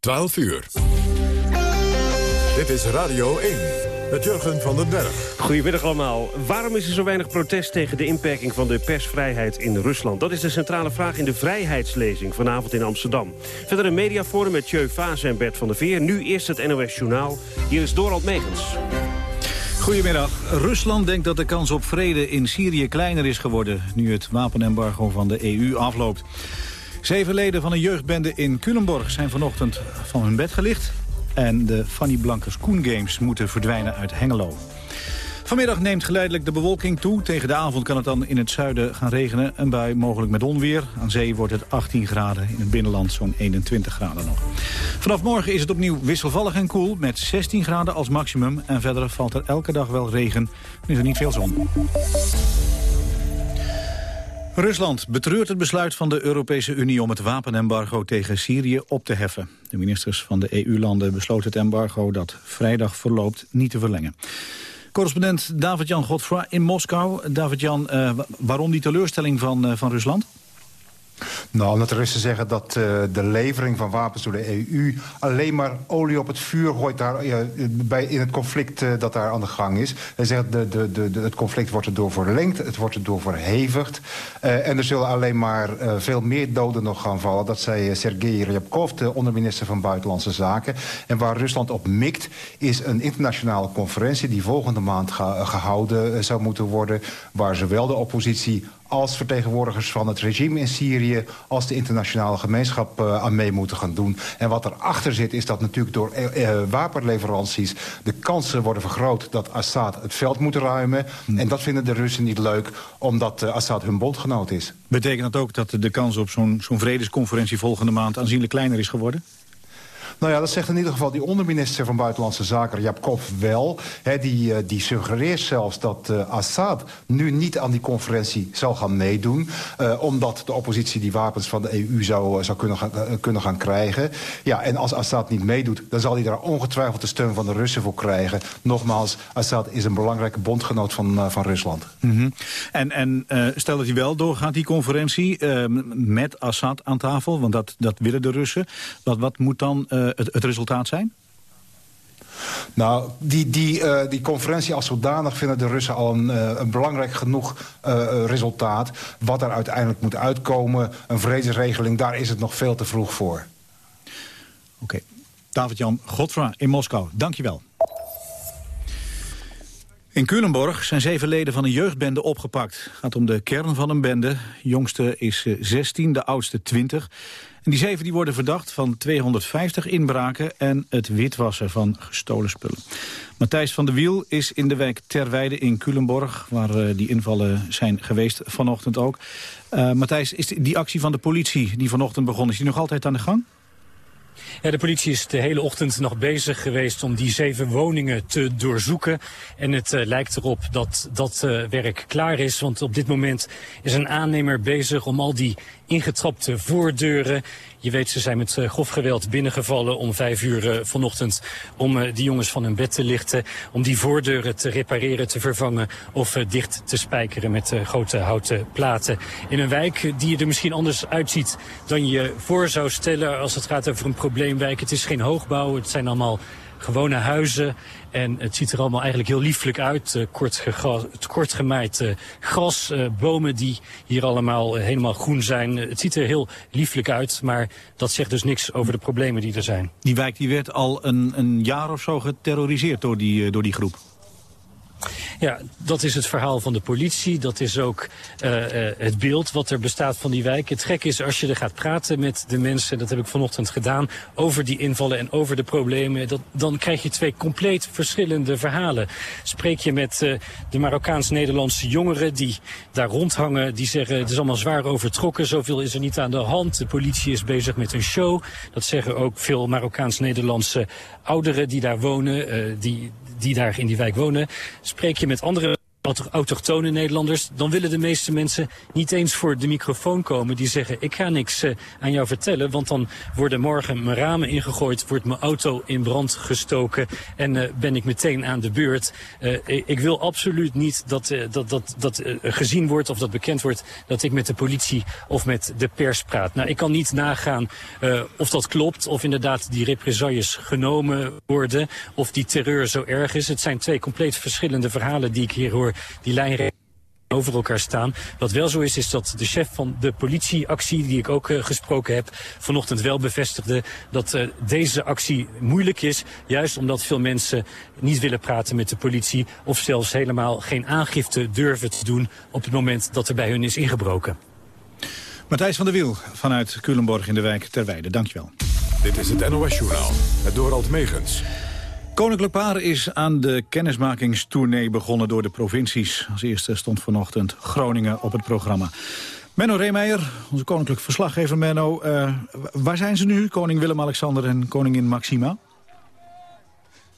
12 uur. Dit is Radio 1 met Jurgen van den Berg. Goedemiddag allemaal. Waarom is er zo weinig protest tegen de inperking van de persvrijheid in Rusland? Dat is de centrale vraag in de vrijheidslezing vanavond in Amsterdam. Verder een mediaforum met Tjeu Fase en Bert van der Veer. Nu eerst het NOS Journaal. Hier is Dorald Megens. Goedemiddag. Rusland denkt dat de kans op vrede in Syrië kleiner is geworden... nu het wapenembargo van de EU afloopt. Zeven leden van een jeugdbende in Culemborg zijn vanochtend van hun bed gelicht. En de Fanny Blankers Koen Games moeten verdwijnen uit Hengelo. Vanmiddag neemt geleidelijk de bewolking toe. Tegen de avond kan het dan in het zuiden gaan regenen. Een bui mogelijk met onweer. Aan zee wordt het 18 graden. In het binnenland zo'n 21 graden nog. Vanaf morgen is het opnieuw wisselvallig en koel. Met 16 graden als maximum. En verder valt er elke dag wel regen. En is er niet veel zon. Rusland betreurt het besluit van de Europese Unie om het wapenembargo tegen Syrië op te heffen. De ministers van de EU-landen besloten het embargo dat vrijdag verloopt niet te verlengen. Correspondent David-Jan Godfra in Moskou. David-Jan, uh, waarom die teleurstelling van, uh, van Rusland? Nou, omdat de Russen zeggen dat uh, de levering van wapens door de EU... alleen maar olie op het vuur gooit daar, uh, bij, in het conflict uh, dat daar aan de gang is. Hij zegt de, de, de, het conflict wordt erdoor verlengd, het wordt erdoor verhevigd. en er zullen alleen maar veel meer doden nog gaan vallen. Dat zei Sergei Ryabkov, de onderminister van Buitenlandse Zaken. En waar Rusland op mikt, is een internationale conferentie... die volgende maand ge gehouden zou moeten worden... waar zowel de oppositie als vertegenwoordigers van het regime in Syrië... als de internationale gemeenschap uh, aan mee moeten gaan doen. En wat erachter zit is dat natuurlijk door uh, wapenleveranties... de kansen worden vergroot dat Assad het veld moet ruimen. Hm. En dat vinden de Russen niet leuk, omdat uh, Assad hun bondgenoot is. Betekent dat ook dat de kans op zo'n zo'n vredesconferentie volgende maand... aanzienlijk kleiner is geworden? Nou ja, dat zegt in ieder geval die onderminister van Buitenlandse Zaken, Jabkov, wel. Die, uh, die suggereert zelfs dat uh, Assad nu niet aan die conferentie zal gaan meedoen. Uh, omdat de oppositie die wapens van de EU zou, zou kunnen, gaan, kunnen gaan krijgen. Ja, en als Assad niet meedoet, dan zal hij daar ongetwijfeld de steun van de Russen voor krijgen. Nogmaals, Assad is een belangrijke bondgenoot van, van Rusland. -hmm. En, en stel dat hij wel doorgaat, die conferentie, met Assad aan tafel, want dat, dat willen de Russen. Wat, wat moet dan het, het resultaat zijn? Nou, die, die, uh, die conferentie als zodanig vinden de Russen al een, uh, een belangrijk genoeg uh, resultaat. Wat er uiteindelijk moet uitkomen, een vredesregeling, daar is het nog veel te vroeg voor. Oké. Okay. David-Jan Godfra in Moskou, dankjewel. In Culemborg zijn zeven leden van een jeugdbende opgepakt. Het gaat om de kern van een bende. De jongste is 16, de oudste 20. En die zeven die worden verdacht van 250 inbraken en het witwassen van gestolen spullen. Matthijs van der Wiel is in de wijk Terweide in Culemborg... waar uh, die invallen zijn geweest vanochtend ook. Uh, Matthijs, is die actie van de politie die vanochtend begon... is die nog altijd aan de gang? De politie is de hele ochtend nog bezig geweest om die zeven woningen te doorzoeken. En het uh, lijkt erop dat dat uh, werk klaar is. Want op dit moment is een aannemer bezig om al die ingetrapte voordeuren. Je weet, ze zijn met uh, grof geweld binnengevallen om vijf uur uh, vanochtend... om uh, die jongens van hun bed te lichten, om die voordeuren te repareren, te vervangen... of dicht te spijkeren met grote houten platen. In een wijk die er misschien anders uitziet dan je voor zou stellen... als het gaat over een probleemwijk. Het is geen hoogbouw, het zijn allemaal gewone huizen. En het ziet er allemaal eigenlijk heel lieflijk uit. Uh, kort, kort gemaaid uh, gras, uh, bomen die hier allemaal helemaal groen zijn. het ziet er heel lieflijk uit, maar dat zegt dus niks over de problemen die er zijn. Die wijk die werd al een, een jaar of zo geterroriseerd door die, door die groep. Ja, dat is het verhaal van de politie. Dat is ook uh, uh, het beeld wat er bestaat van die wijk. Het gek is als je er gaat praten met de mensen, dat heb ik vanochtend gedaan, over die invallen en over de problemen, dat, dan krijg je twee compleet verschillende verhalen. Spreek je met uh, de Marokkaans-Nederlandse jongeren die daar rondhangen, die zeggen het is allemaal zwaar overtrokken, zoveel is er niet aan de hand. De politie is bezig met een show. Dat zeggen ook veel Marokkaans-Nederlandse ouderen die daar wonen, die, die daar in die wijk wonen. Spreek je met andere autochtone Nederlanders, dan willen de meeste mensen niet eens voor de microfoon komen. Die zeggen, ik ga niks uh, aan jou vertellen, want dan worden morgen mijn ramen ingegooid, wordt mijn auto in brand gestoken en uh, ben ik meteen aan de beurt. Uh, ik wil absoluut niet dat, dat, dat, dat gezien wordt of dat bekend wordt dat ik met de politie of met de pers praat. Nou, ik kan niet nagaan of dat klopt, of inderdaad die represailles genomen worden, of die terreur zo erg is. Het zijn twee compleet verschillende verhalen die ik hier hoor, die lijnrechten over elkaar staan. Wat wel zo is, is dat de chef van de politieactie, die ik ook uh, gesproken heb, vanochtend wel bevestigde dat uh, deze actie moeilijk is. Juist omdat veel mensen niet willen praten met de politie of zelfs helemaal geen aangifte durven te doen op het moment dat er bij hun is ingebroken. Matthijs van der Wiel vanuit Culemborg in de wijk Terweide. Dankjewel. Dit is het NOS Journaal, het Dorald Megens. Koninklijk Paar is aan de kennismakingstournee begonnen door de provincies. Als eerste stond vanochtend Groningen op het programma. Menno Reemeijer, onze koninklijk verslaggever Menno. Uh, waar zijn ze nu, koning Willem-Alexander en koningin Maxima?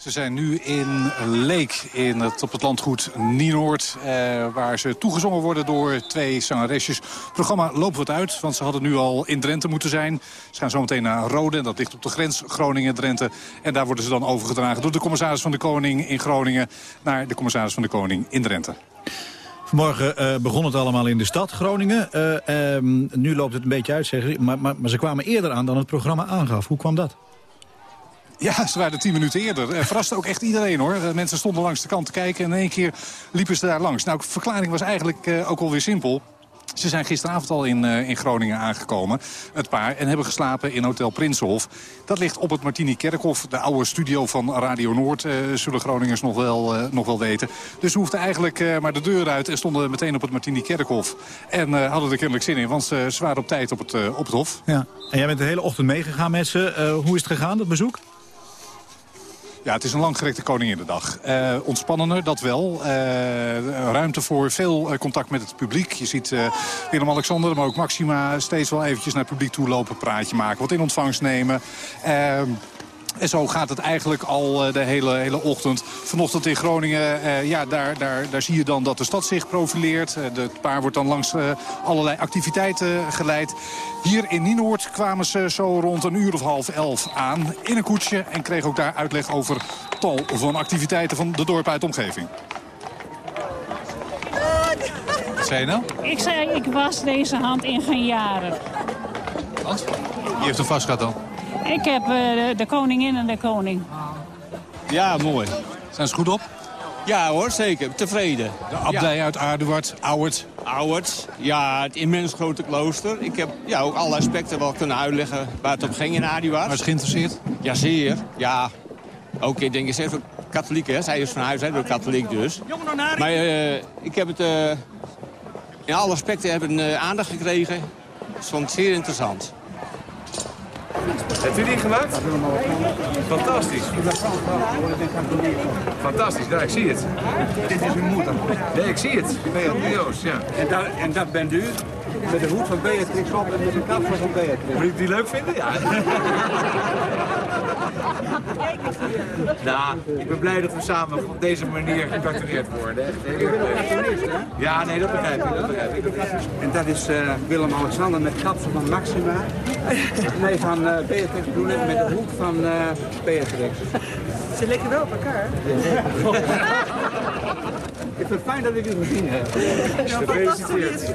Ze zijn nu in Leek in het, op het landgoed Nienoord... Eh, waar ze toegezongen worden door twee zangeresjes. Het programma loopt wat uit, want ze hadden nu al in Drenthe moeten zijn. Ze gaan zometeen naar Rode, en dat ligt op de grens Groningen-Drenthe. En daar worden ze dan overgedragen door de commissaris van de Koning in Groningen... naar de commissaris van de Koning in Drenthe. Vanmorgen uh, begon het allemaal in de stad Groningen. Uh, nu loopt het een beetje uit, zeg maar, maar, maar ze kwamen eerder aan dan het programma aangaf. Hoe kwam dat? Ja, ze waren tien minuten eerder. Uh, verraste ook echt iedereen hoor. Uh, mensen stonden langs de kant te kijken en in één keer liepen ze daar langs. Nou, de verklaring was eigenlijk uh, ook alweer simpel. Ze zijn gisteravond al in, in Groningen aangekomen, het paar, en hebben geslapen in Hotel Prinsenhof. Dat ligt op het Martini Kerkhof, de oude studio van Radio Noord, zullen Groningers nog wel, nog wel weten. Dus ze hoefden eigenlijk maar de deur uit en stonden meteen op het Martini Kerkhof. En hadden er kennelijk zin in, want ze, ze waren op tijd op het, op het hof. Ja. En jij bent de hele ochtend meegegaan met ze. hoe is het gegaan, dat bezoek? Ja, het is een langgerekte Koninginnedag. Uh, ontspannender, dat wel. Uh, ruimte voor veel uh, contact met het publiek. Je ziet Willem-Alexander, maar ook Maxima... steeds wel eventjes naar het publiek toe lopen, praatje maken... wat in ontvangst nemen. En zo gaat het eigenlijk al de hele, hele ochtend. Vanochtend in Groningen, uh, ja, daar, daar, daar zie je dan dat de stad zich profileert. Het paar wordt dan langs uh, allerlei activiteiten geleid. Hier in Nienoord kwamen ze zo rond een uur of half elf aan in een koetsje... en kregen ook daar uitleg over tal van activiteiten van de dorp uit de omgeving. Wat zei je nou? Ik zei, ik was deze hand in geen jaren. Wat? Wie heeft hem vast gehad dan? Ik heb uh, de koningin en de koning. Ja, mooi. Zijn ze goed op? Ja hoor, zeker. Tevreden. De abdij ja. uit Aardewaard, Auwert. Auwert, ja, het immens grote klooster. Ik heb ja, ook alle aspecten wel kunnen uitleggen waar het op ging in Aardewaard. Was je geïnteresseerd? Jazeer, ja. Ook, ik denk, is even katholiek, hè. Zij is van huis uit, katholiek dus. Maar uh, ik heb het uh, in alle aspecten hebben, uh, aandacht gekregen. Ik vond het zeer interessant. Heb je die gemaakt? Fantastisch. Fantastisch, nou, ik zie het. Dit is uw moeder. Nee, ik zie het. Joost, ja. En, dat, en dat bent u? Met de hoed van Beatrix op en met de kapsel van Beatrix. Moet ik die leuk vinden? Ja. nou, ik ben blij dat we samen op deze manier gecartoneerd worden. Echt Ja, nee, dat begrijp ik. Dat begrijp ik. En dat is uh, Willem-Alexander met kapsel van Maxima. nee, van uh, Beatrix ik, met de hoed van uh, Beatrix. Ze lijken wel op elkaar. ik vind het fijn dat ik u gezien heb. Gefeliciteerd.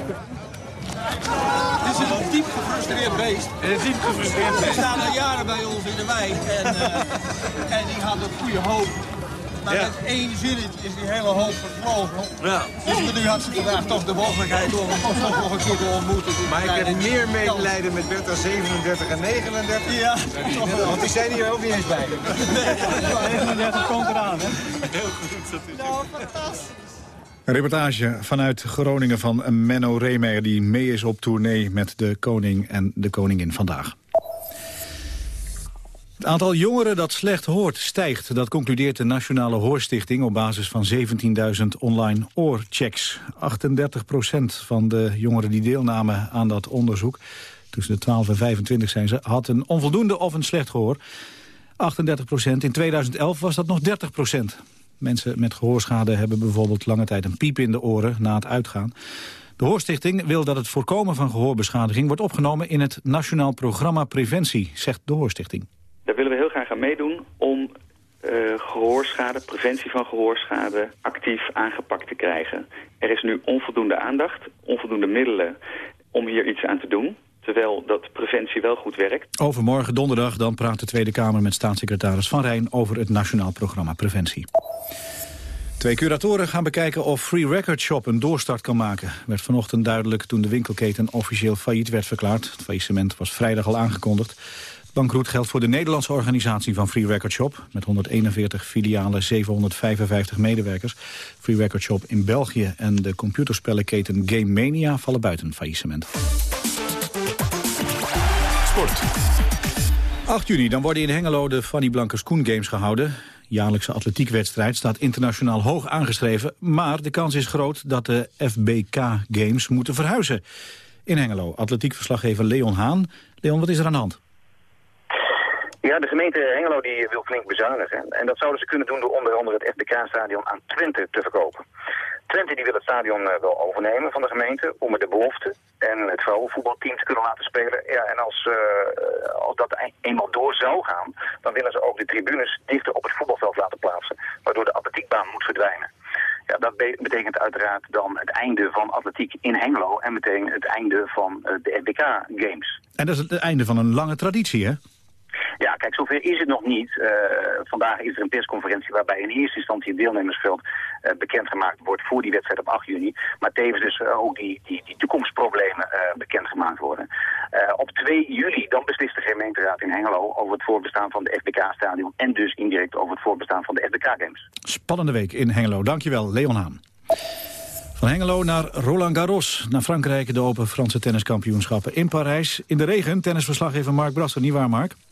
Het is een diep gefrustreerd beest. Een diep gefrustreerd beest. Hij staat al jaren bij ons in de wijk en, uh, en die had een goede hoop. Maar ja. met één zinnetje is die hele hoop vervlogen. Ja. Dus nu had ze vandaag toch de mogelijkheid om hem toch nog een keer te ontmoeten. Maar ik heb meer medelijden met Bertha 37 en 39. Ja. Want die zijn hier ook niet eens bij. Nee, 39 komt eraan, hè? Heel goed, dat is. Nou, fantastisch. Een reportage vanuit Groningen van Menno Reemeyer... die mee is op tournee met de koning en de koningin vandaag. Het aantal jongeren dat slecht hoort stijgt. Dat concludeert de Nationale Hoorstichting op basis van 17.000 online oorchecks. 38% van de jongeren die deelnamen aan dat onderzoek... tussen de 12 en 25 zijn ze, had een onvoldoende of een slecht gehoor. 38% In 2011 was dat nog 30 Mensen met gehoorschade hebben bijvoorbeeld lange tijd een piep in de oren na het uitgaan. De Hoorstichting wil dat het voorkomen van gehoorbeschadiging wordt opgenomen in het Nationaal Programma Preventie, zegt de Hoorstichting. Daar willen we heel graag aan meedoen om uh, gehoorschade, preventie van gehoorschade, actief aangepakt te krijgen. Er is nu onvoldoende aandacht, onvoldoende middelen om hier iets aan te doen. Terwijl dat preventie wel goed werkt. Overmorgen donderdag dan praat de Tweede Kamer met staatssecretaris Van Rijn over het Nationaal Programma Preventie. Twee curatoren gaan bekijken of Free Record Shop een doorstart kan maken. Werd vanochtend duidelijk toen de winkelketen officieel failliet werd verklaard. Het faillissement was vrijdag al aangekondigd. Bankroet geldt voor de Nederlandse organisatie van Free Record Shop... met 141 filialen, 755 medewerkers. Free Record Shop in België en de computerspellenketen Game Mania... vallen buiten faillissement. Sport. 8 juni, dan worden in Hengelo de Fanny Blankers Koen Games gehouden jaarlijkse atletiekwedstrijd staat internationaal hoog aangeschreven. Maar de kans is groot dat de FBK Games moeten verhuizen. In Hengelo, atletiekverslaggever Leon Haan. Leon, wat is er aan de hand? Ja, de gemeente Hengelo die wil flink bezuinigen. En dat zouden ze kunnen doen door onder andere het FBK-stadion aan Twente te verkopen. Twente die wil het stadion uh, wel overnemen van de gemeente om er de belofte en het vrouwenvoetbalteam te kunnen laten spelen. Ja, en als, uh, als dat eenmaal door zou gaan, dan willen ze ook de tribunes dichter op het voetbalveld laten plaatsen. Waardoor de atletiekbaan moet verdwijnen. Ja, dat be betekent uiteraard dan het einde van atletiek in Hengelo en meteen het einde van uh, de FBK Games. En dat is het einde van een lange traditie, hè? Ja, kijk, zover is het nog niet. Uh, vandaag is er een persconferentie waarbij in eerste instantie het deelnemersveld uh, bekendgemaakt wordt voor die wedstrijd op 8 juni. Maar tevens dus uh, ook die, die, die toekomstproblemen bekendgemaakt worden. op 2 juli dan beslist de gemeenteraad in Hengelo over het voorbestaan van de FBK-stadion en dus indirect over het voorbestaan van de FBK-games. Spannende week in Hengelo. Dankjewel, Leon Haan. Van Hengelo naar Roland Garros. Naar Frankrijk de Open Franse tenniskampioenschappen in Parijs. In de regen, tennisverslaggever Mark Brasser. Niet waar, Mark?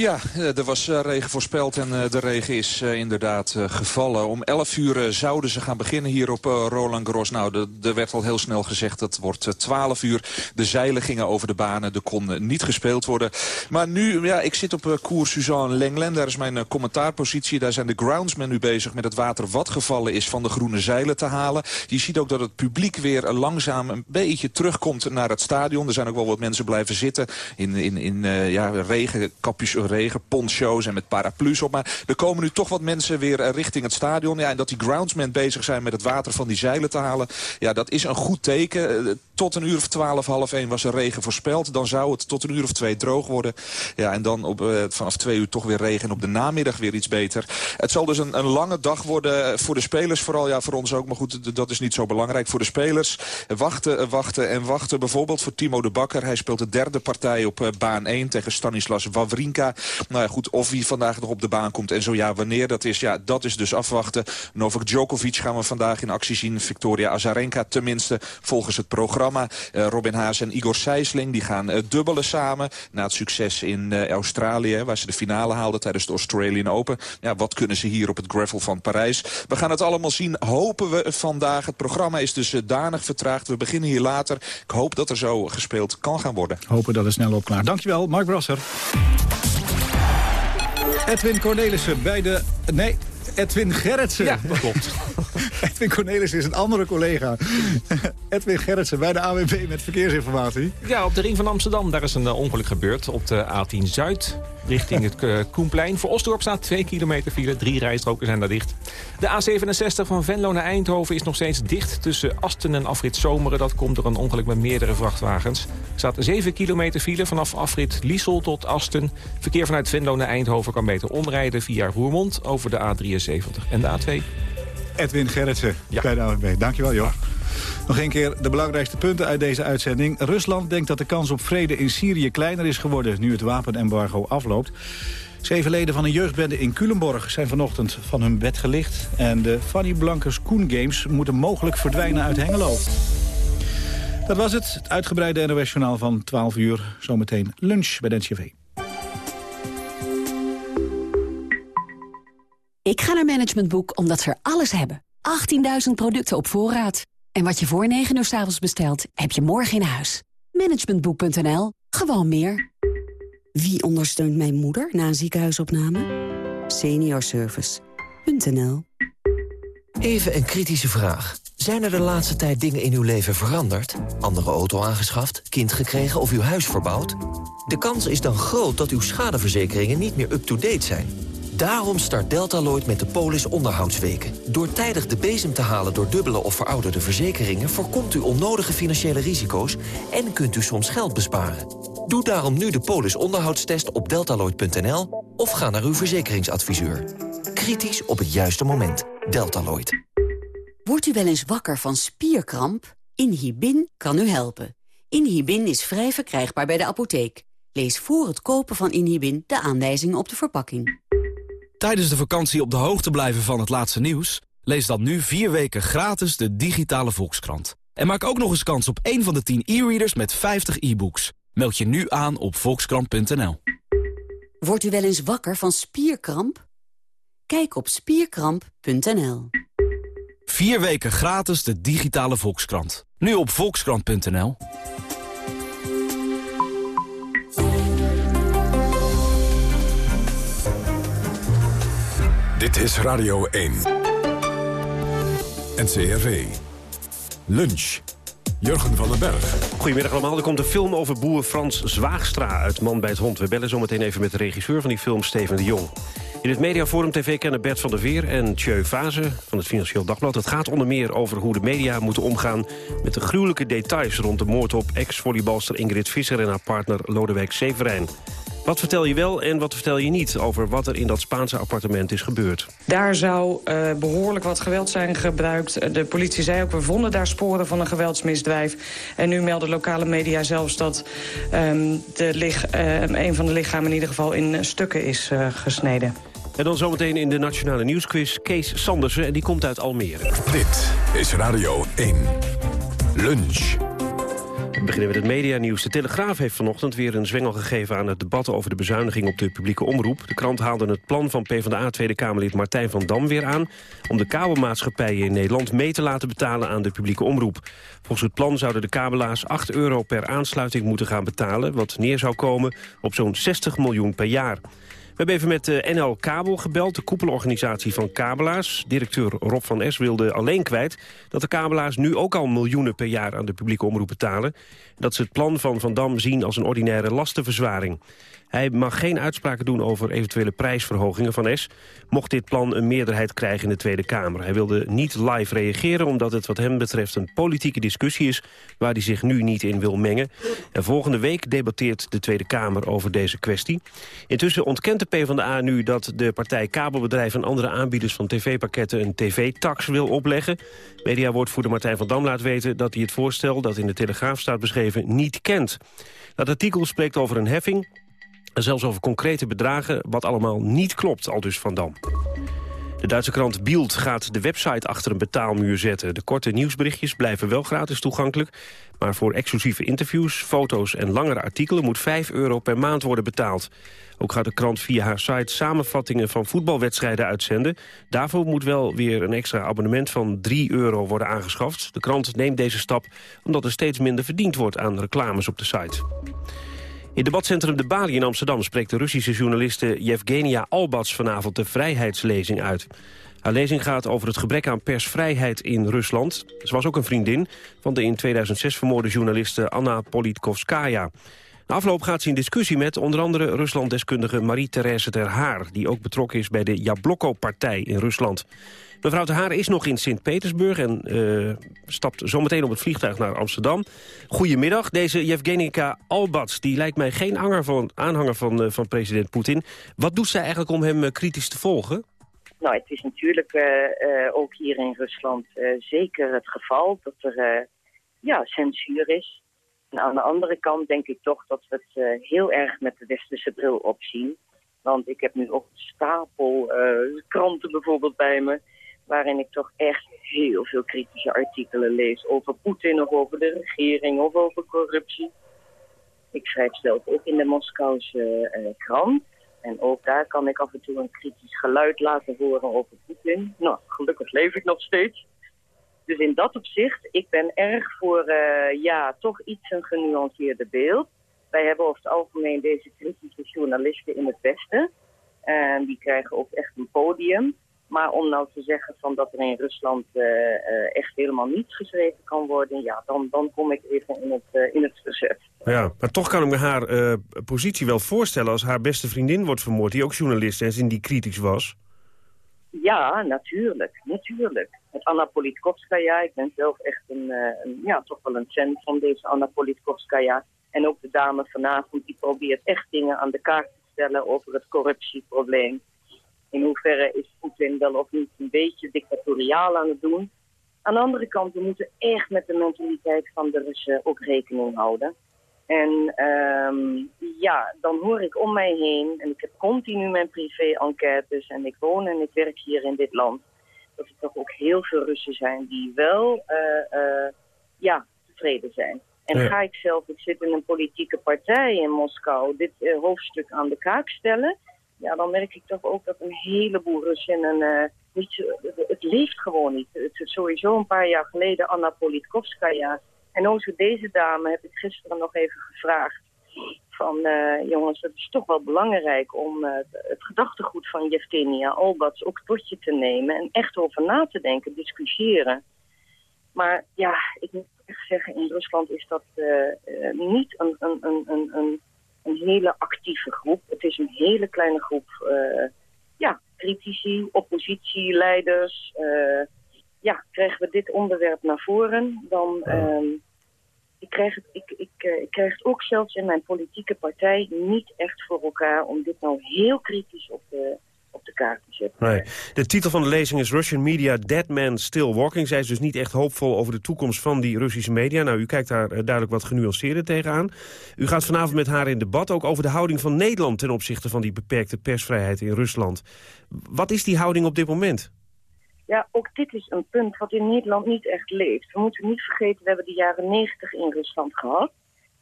Ja, eh, er was eh, regen voorspeld en eh, de regen is inderdaad gevallen. Om 11 uur zouden ze gaan beginnen hier op Roland Garros. Nou, er werd al heel snel gezegd dat wordt 12 uur. De zeilen gingen over de banen, er kon niet gespeeld worden. Maar nu, ja, ik zit op koers Suzanne Lenglen. Daar is mijn commentaarpositie. Daar zijn de groundsmen nu bezig met het water wat gevallen is van de groene zeilen te halen. Je ziet ook dat het publiek weer langzaam een beetje terugkomt naar het stadion. Er zijn ook wel wat mensen blijven zitten in, in, in ja, regen regenponcho's en met paraplu's op. Maar er komen nu toch wat mensen weer eh, richting het stadion. Ja, en dat die groundsmen bezig zijn met het water van die zeilen te halen. Ja, dat is een goed teken. Eh, tot een uur of twaalf, half één was er regen voorspeld. Dan zou het tot een uur of twee droog worden. Ja, en dan op, uh, vanaf twee uur toch weer regen. En op de namiddag weer iets beter. Het zal dus een, een lange dag worden voor de spelers. Vooral ja, voor ons ook. Maar goed, dat is niet zo belangrijk. Voor de spelers wachten, wachten en wachten. Bijvoorbeeld voor Timo de Bakker. Hij speelt de derde partij op baan 1 tegen Stanislas Wawrinka. Nou ja, goed, of hij vandaag nog op de baan komt en zo ja, wanneer dat is, ja, dat is dus afwachten. Novak Djokovic gaan we vandaag in actie zien. Victoria Azarenka tenminste, volgens het programma. Uh, Robin Haas en Igor Sijsling, die gaan uh, dubbelen samen. Na het succes in uh, Australië, waar ze de finale haalden tijdens de Australian Open. Ja, wat kunnen ze hier op het gravel van Parijs? We gaan het allemaal zien, hopen we vandaag. Het programma is dus danig vertraagd. We beginnen hier later. Ik hoop dat er zo gespeeld kan gaan worden. Hopen dat het snel op klaar. Dankjewel, Mark Brasser. Edwin Cornelissen bij de... Nee, Edwin Gerritsen. Ja, dat klopt. Edwin Cornelissen is een andere collega. Edwin Gerritsen bij de AWB met verkeersinformatie. Ja, op de ring van Amsterdam. Daar is een uh, ongeluk gebeurd op de A10 Zuid richting het uh, Koenplein. Voor Osdorp staat 2 kilometer file. Drie rijstroken zijn daar dicht. De A67 van Venlo naar Eindhoven is nog steeds dicht tussen Asten en afrit Zomeren. Dat komt door een ongeluk met meerdere vrachtwagens. Er staat 7 kilometer file vanaf afrit Liesel tot Asten. Verkeer vanuit Venlo naar Eindhoven kan beter omrijden via Roermond over de A73 en de A2. Edwin Gerritsen ja. bij de AWB. Dankjewel, joh. Nog een keer de belangrijkste punten uit deze uitzending. Rusland denkt dat de kans op vrede in Syrië kleiner is geworden... nu het wapenembargo afloopt. Zeven leden van een jeugdbende in Culemborg zijn vanochtend van hun bed gelicht. En de Fanny Blankers Koen Games moeten mogelijk verdwijnen uit Hengelo. Dat was het, het uitgebreide NOS-journaal van 12 uur. Zometeen lunch bij de NCV. Ik ga naar Management Boek omdat ze er alles hebben. 18.000 producten op voorraad. En wat je voor 9 uur s avonds bestelt, heb je morgen in huis. Managementboek.nl. Gewoon meer. Wie ondersteunt mijn moeder na een ziekenhuisopname? Seniorservice.nl Even een kritische vraag. Zijn er de laatste tijd dingen in uw leven veranderd? Andere auto aangeschaft, kind gekregen of uw huis verbouwd? De kans is dan groot dat uw schadeverzekeringen niet meer up-to-date zijn. Daarom start Deltaloid met de Polis onderhoudsweken. Door tijdig de bezem te halen door dubbele of verouderde verzekeringen... voorkomt u onnodige financiële risico's en kunt u soms geld besparen. Doe daarom nu de Polis onderhoudstest op deltaloid.nl... of ga naar uw verzekeringsadviseur. Kritisch op het juiste moment. Deltaloid. Wordt u wel eens wakker van spierkramp? Inhibin kan u helpen. Inhibin is vrij verkrijgbaar bij de apotheek. Lees voor het kopen van Inhibin de aanwijzingen op de verpakking. Tijdens de vakantie op de hoogte blijven van het laatste nieuws? Lees dan nu vier weken gratis de digitale Volkskrant. En maak ook nog eens kans op één van de 10 e-readers met 50 e-books. Meld je nu aan op volkskrant.nl. Wordt u wel eens wakker van spierkramp? Kijk op spierkramp.nl. Vier weken gratis de digitale Volkskrant. Nu op volkskrant.nl. Dit is Radio 1. NCRV. Lunch. Jurgen van den Berg. Goedemiddag allemaal. Er komt een film over boer Frans Zwaagstra uit Man bij het Hond. We bellen zometeen even met de regisseur van die film, Steven de Jong. In het Mediaforum TV kennen Bert van der Veer en Tjeu Fase van het Financieel Dagblad. Het gaat onder meer over hoe de media moeten omgaan met de gruwelijke details rond de moord op ex-volleybalster Ingrid Visser en haar partner Lodewijk Severijn. Wat vertel je wel en wat vertel je niet over wat er in dat Spaanse appartement is gebeurd? Daar zou uh, behoorlijk wat geweld zijn gebruikt. De politie zei ook, we vonden daar sporen van een geweldsmisdrijf. En nu melden lokale media zelfs dat um, de lig, uh, een van de lichamen in ieder geval in stukken is uh, gesneden. En dan zometeen in de Nationale Nieuwsquiz Kees Sandersen. En die komt uit Almere. Dit is Radio 1. Lunch. We beginnen met het medianieuws. De Telegraaf heeft vanochtend weer een zwengel gegeven aan het debat over de bezuiniging op de publieke omroep. De krant haalde het plan van PvdA Tweede Kamerlid Martijn van Dam weer aan om de kabelmaatschappijen in Nederland mee te laten betalen aan de publieke omroep. Volgens het plan zouden de kabelaars 8 euro per aansluiting moeten gaan betalen, wat neer zou komen op zo'n 60 miljoen per jaar. We hebben even met eh, NL Kabel gebeld, de koepelorganisatie van kabelaars. Directeur Rob van Es wilde alleen kwijt dat de kabelaars nu ook al miljoenen per jaar aan de publieke omroep betalen. Dat ze het plan van Van Dam zien als een ordinaire lastenverzwaring. Hij mag geen uitspraken doen over eventuele prijsverhogingen van S... mocht dit plan een meerderheid krijgen in de Tweede Kamer. Hij wilde niet live reageren omdat het wat hem betreft een politieke discussie is... waar hij zich nu niet in wil mengen. En volgende week debatteert de Tweede Kamer over deze kwestie. Intussen ontkent de PvdA nu dat de partij kabelbedrijven... en andere aanbieders van tv-pakketten een tv-tax wil opleggen. Mediawoordvoerder Martijn van Dam laat weten dat hij het voorstel... dat in de Telegraaf staat beschreven niet kent. Dat artikel spreekt over een heffing zelfs over concrete bedragen, wat allemaal niet klopt, al dus Van Dam. De Duitse krant Bild gaat de website achter een betaalmuur zetten. De korte nieuwsberichtjes blijven wel gratis toegankelijk... maar voor exclusieve interviews, foto's en langere artikelen... moet 5 euro per maand worden betaald. Ook gaat de krant via haar site samenvattingen van voetbalwedstrijden uitzenden. Daarvoor moet wel weer een extra abonnement van 3 euro worden aangeschaft. De krant neemt deze stap omdat er steeds minder verdiend wordt aan reclames op de site. In debatcentrum De Bali in Amsterdam spreekt de Russische journaliste Yevgenia Albats vanavond de vrijheidslezing uit. Haar lezing gaat over het gebrek aan persvrijheid in Rusland. Ze was ook een vriendin van de in 2006 vermoorde journaliste Anna Politkovskaya. Na afloop gaat ze in discussie met onder andere Ruslanddeskundige Marie-Therese Ter Haar... die ook betrokken is bij de Jabloko-partij in Rusland. Mevrouw Ter Haar is nog in Sint-Petersburg en uh, stapt zometeen op het vliegtuig naar Amsterdam. Goedemiddag, deze Yevgenika Albats, die lijkt mij geen aanhanger van, aanhanger van, uh, van president Poetin. Wat doet zij eigenlijk om hem uh, kritisch te volgen? Nou, het is natuurlijk ook hier in Rusland zeker het geval dat er ja, censuur is. En aan de andere kant denk ik toch dat we het heel erg met de westerse bril opzien. Want ik heb nu ook een stapel kranten bijvoorbeeld bij me waarin ik toch echt heel veel kritische artikelen lees over Poetin of over de regering of over corruptie. Ik schrijf zelf ook in de Moskouse uh, krant. En ook daar kan ik af en toe een kritisch geluid laten horen over Poetin. Nou, gelukkig leef ik nog steeds. Dus in dat opzicht, ik ben erg voor, uh, ja, toch iets een genuanceerde beeld. Wij hebben over het algemeen deze kritische journalisten in het Westen. En die krijgen ook echt een podium. Maar om nou te zeggen van dat er in Rusland eh, eh, echt helemaal niets geschreven kan worden... ja, dan, dan kom ik even in het, in het verzet. Ja, maar toch kan ik me haar positie wel voorstellen als haar beste vriendin wordt vermoord... die ook journalist is en die kritisch was. Ja, natuurlijk, natuurlijk. Met Anna Politkovskaya, ik ben zelf echt een, eh, een, ja, toch wel een fan van deze Anna Politkovskaya. En ook de dame vanavond, die probeert echt dingen aan de kaart te stellen over het corruptieprobleem. In hoeverre is Poetin wel of niet een beetje dictatoriaal aan het doen. Aan de andere kant, we moeten echt met de mentaliteit van de Russen ook rekening houden. En ehm, ja, dan hoor ik om mij heen, en ik heb continu mijn privé-enquêtes en ik woon en ik werk hier in dit land, dat er toch ook heel veel Russen zijn die wel eh, eh, ja, tevreden zijn. En Ja. ga ik zelf, ik zit in een politieke partij in Moskou, dit eh, hoofdstuk aan de kaak stellen, ja, dan merk ik toch ook dat een heleboel Russen een, niet het leeft gewoon niet. Het is sowieso een paar jaar geleden Anna Politkovskaya. En ook deze dame heb ik gisteren nog even gevraagd. Van eh, jongens, het is toch wel belangrijk om eh, het gedachtegoed van Yevgenia Albats ook tot je te nemen. En echt over na te denken, discussiëren. Maar ja, ik moet echt zeggen, in Rusland is dat eh, niet een, een, een, een, een, hele actieve groep. Het is een hele kleine groep ja, critici, oppositieleiders. ja, krijgen we dit onderwerp naar voren, dan... ik krijg, het, ik, ik, eh, ik ook zelfs in mijn politieke partij niet echt voor elkaar... om dit nou heel kritisch op de, op de kaart te zetten. Nee. De titel van de lezing is Russian Media Dead Man Still Walking. Zij is dus niet echt hoopvol over de toekomst van die Russische media. Nou, u kijkt daar eh, duidelijk wat genuanceerder tegenaan. U gaat vanavond met haar in debat ook over de houding van Nederland... ten opzichte van die beperkte persvrijheid in Rusland. Wat is die houding op dit moment? Ja, ook dit is een punt wat in Nederland niet echt leeft. We moeten niet vergeten, we hebben de jaren negentig in Rusland gehad.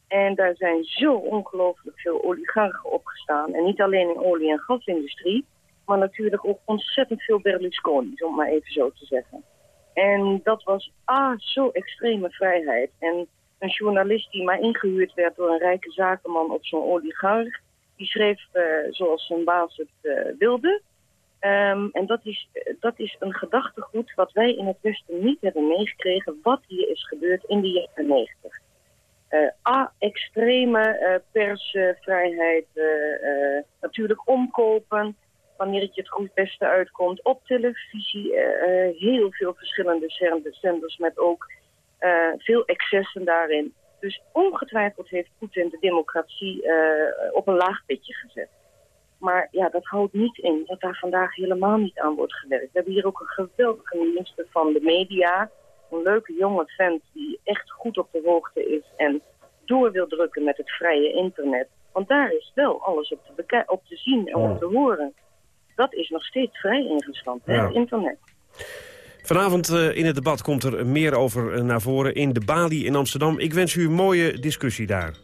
En daar zijn zo ongelooflijk veel oligarchen opgestaan. En niet alleen in olie- en gasindustrie, maar natuurlijk ook ontzettend veel Berlusconi's, om maar even zo te zeggen. En dat was ah, zo extreme vrijheid. En een journalist die maar ingehuurd werd door een rijke zakenman of zo'n oligarch, die schreef eh, zoals zijn baas het eh, wilde. Ehm, en dat is, dat is een gedachtegoed wat wij in het Westen niet hebben meegekregen, wat hier is gebeurd in de jaren negentig. Eh, A, extreme eh, persvrijheid, eh, natuurlijk omkopen, wanneer het je het goed beste uitkomt. Op televisie heel veel verschillende zender- zenders met ook veel excessen daarin. Dus ongetwijfeld heeft Poetin de democratie op een laag pitje gezet. Maar ja, dat houdt niet in dat daar vandaag helemaal niet aan wordt gewerkt. We hebben hier ook een geweldige minister van de media. Een leuke jonge vent die echt goed op de hoogte is en door wil drukken met het vrije internet. Want daar is wel alles op te, op te zien en op te horen. Dat is nog steeds vrij in Rusland, hè, Ja. het internet. Vanavond eh, in het debat komt er meer over eh, naar voren in de Bali in Amsterdam. Ik wens u een mooie discussie daar.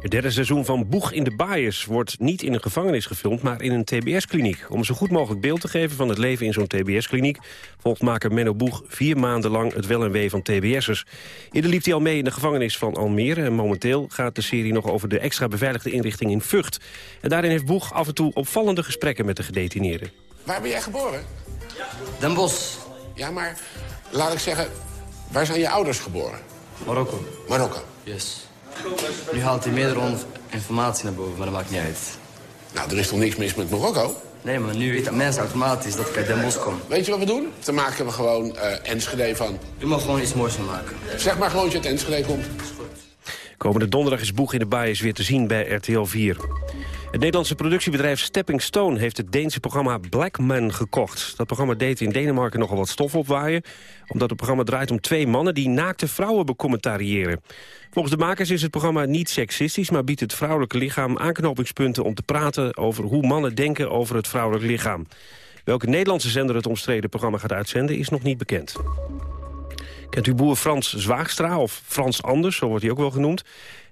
Het derde seizoen van Boeg in de Baaiers wordt niet in een gevangenis gefilmd, maar in een TBS-kliniek. Om zo goed mogelijk beeld te geven van het leven in zo'n TBS-kliniek... volgt maker Menno Boeg vier maanden lang het wel en wee van TBS'ers. Eerder liep hij al mee in de gevangenis van Almere... en momenteel gaat de serie nog over de extra beveiligde inrichting in Vught. En daarin heeft Boeg af en toe opvallende gesprekken met de gedetineerden. Waar ben jij geboren? Den Bosch. Ja, maar laat ik zeggen, waar zijn je ouders geboren? Marokko. Marokko. Yes. Nu haalt hij meerdere informatie naar boven, maar dat maakt niet uit. Nou, er is toch niks mis met Marokko? Nee, maar nu weten mensen automatisch dat ik uit Den Bosch kom. Weet je wat we doen? Dan maken we gewoon eh Enschede van. U mag gewoon iets moois van maken. Zeg maar gewoon dat je uit Enschede komt. Komende donderdag is Boeg in de Baaiers weer te zien bij RTL 4. Het Nederlandse productiebedrijf Stepping Stone heeft het Deense programma Blackman gekocht. Dat programma deed in Denemarken nogal wat stof opwaaien... omdat het programma draait om twee mannen die naakte vrouwen becommentariëren. Volgens de makers is het programma niet seksistisch... maar biedt het vrouwelijke lichaam aanknopingspunten om te praten... over hoe mannen denken over het vrouwelijk lichaam. Welke Nederlandse zender het omstreden programma gaat uitzenden is nog niet bekend. Kent u boer Frans Zwaagstra, of Frans Anders, zo wordt hij ook wel genoemd?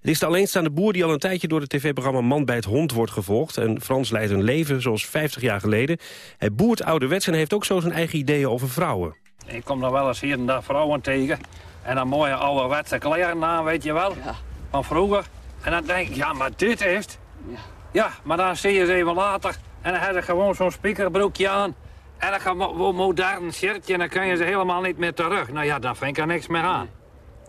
Het is de alleenstaande boer die al een tijdje door het tv-programma Man bij het Hond wordt gevolgd. En Frans leidt een leven zoals 50 jaar geleden. Hij boert ouderwets en heeft ook zo zijn eigen ideeën over vrouwen. Ik kom nog wel eens hier en daar vrouwen tegen. En dan mooie ouderwetse kleren aan, weet je wel. Van vroeger. En dan denk ik, ja, maar dit heeft... Ja, maar dan zie je ze even later. En dan hebben ze gewoon zo'n spiekerbroekje aan. En dan een modern shirtje en dan kan je ze helemaal niet meer terug. Nou ja, dan vind ik er niks meer aan. Nee,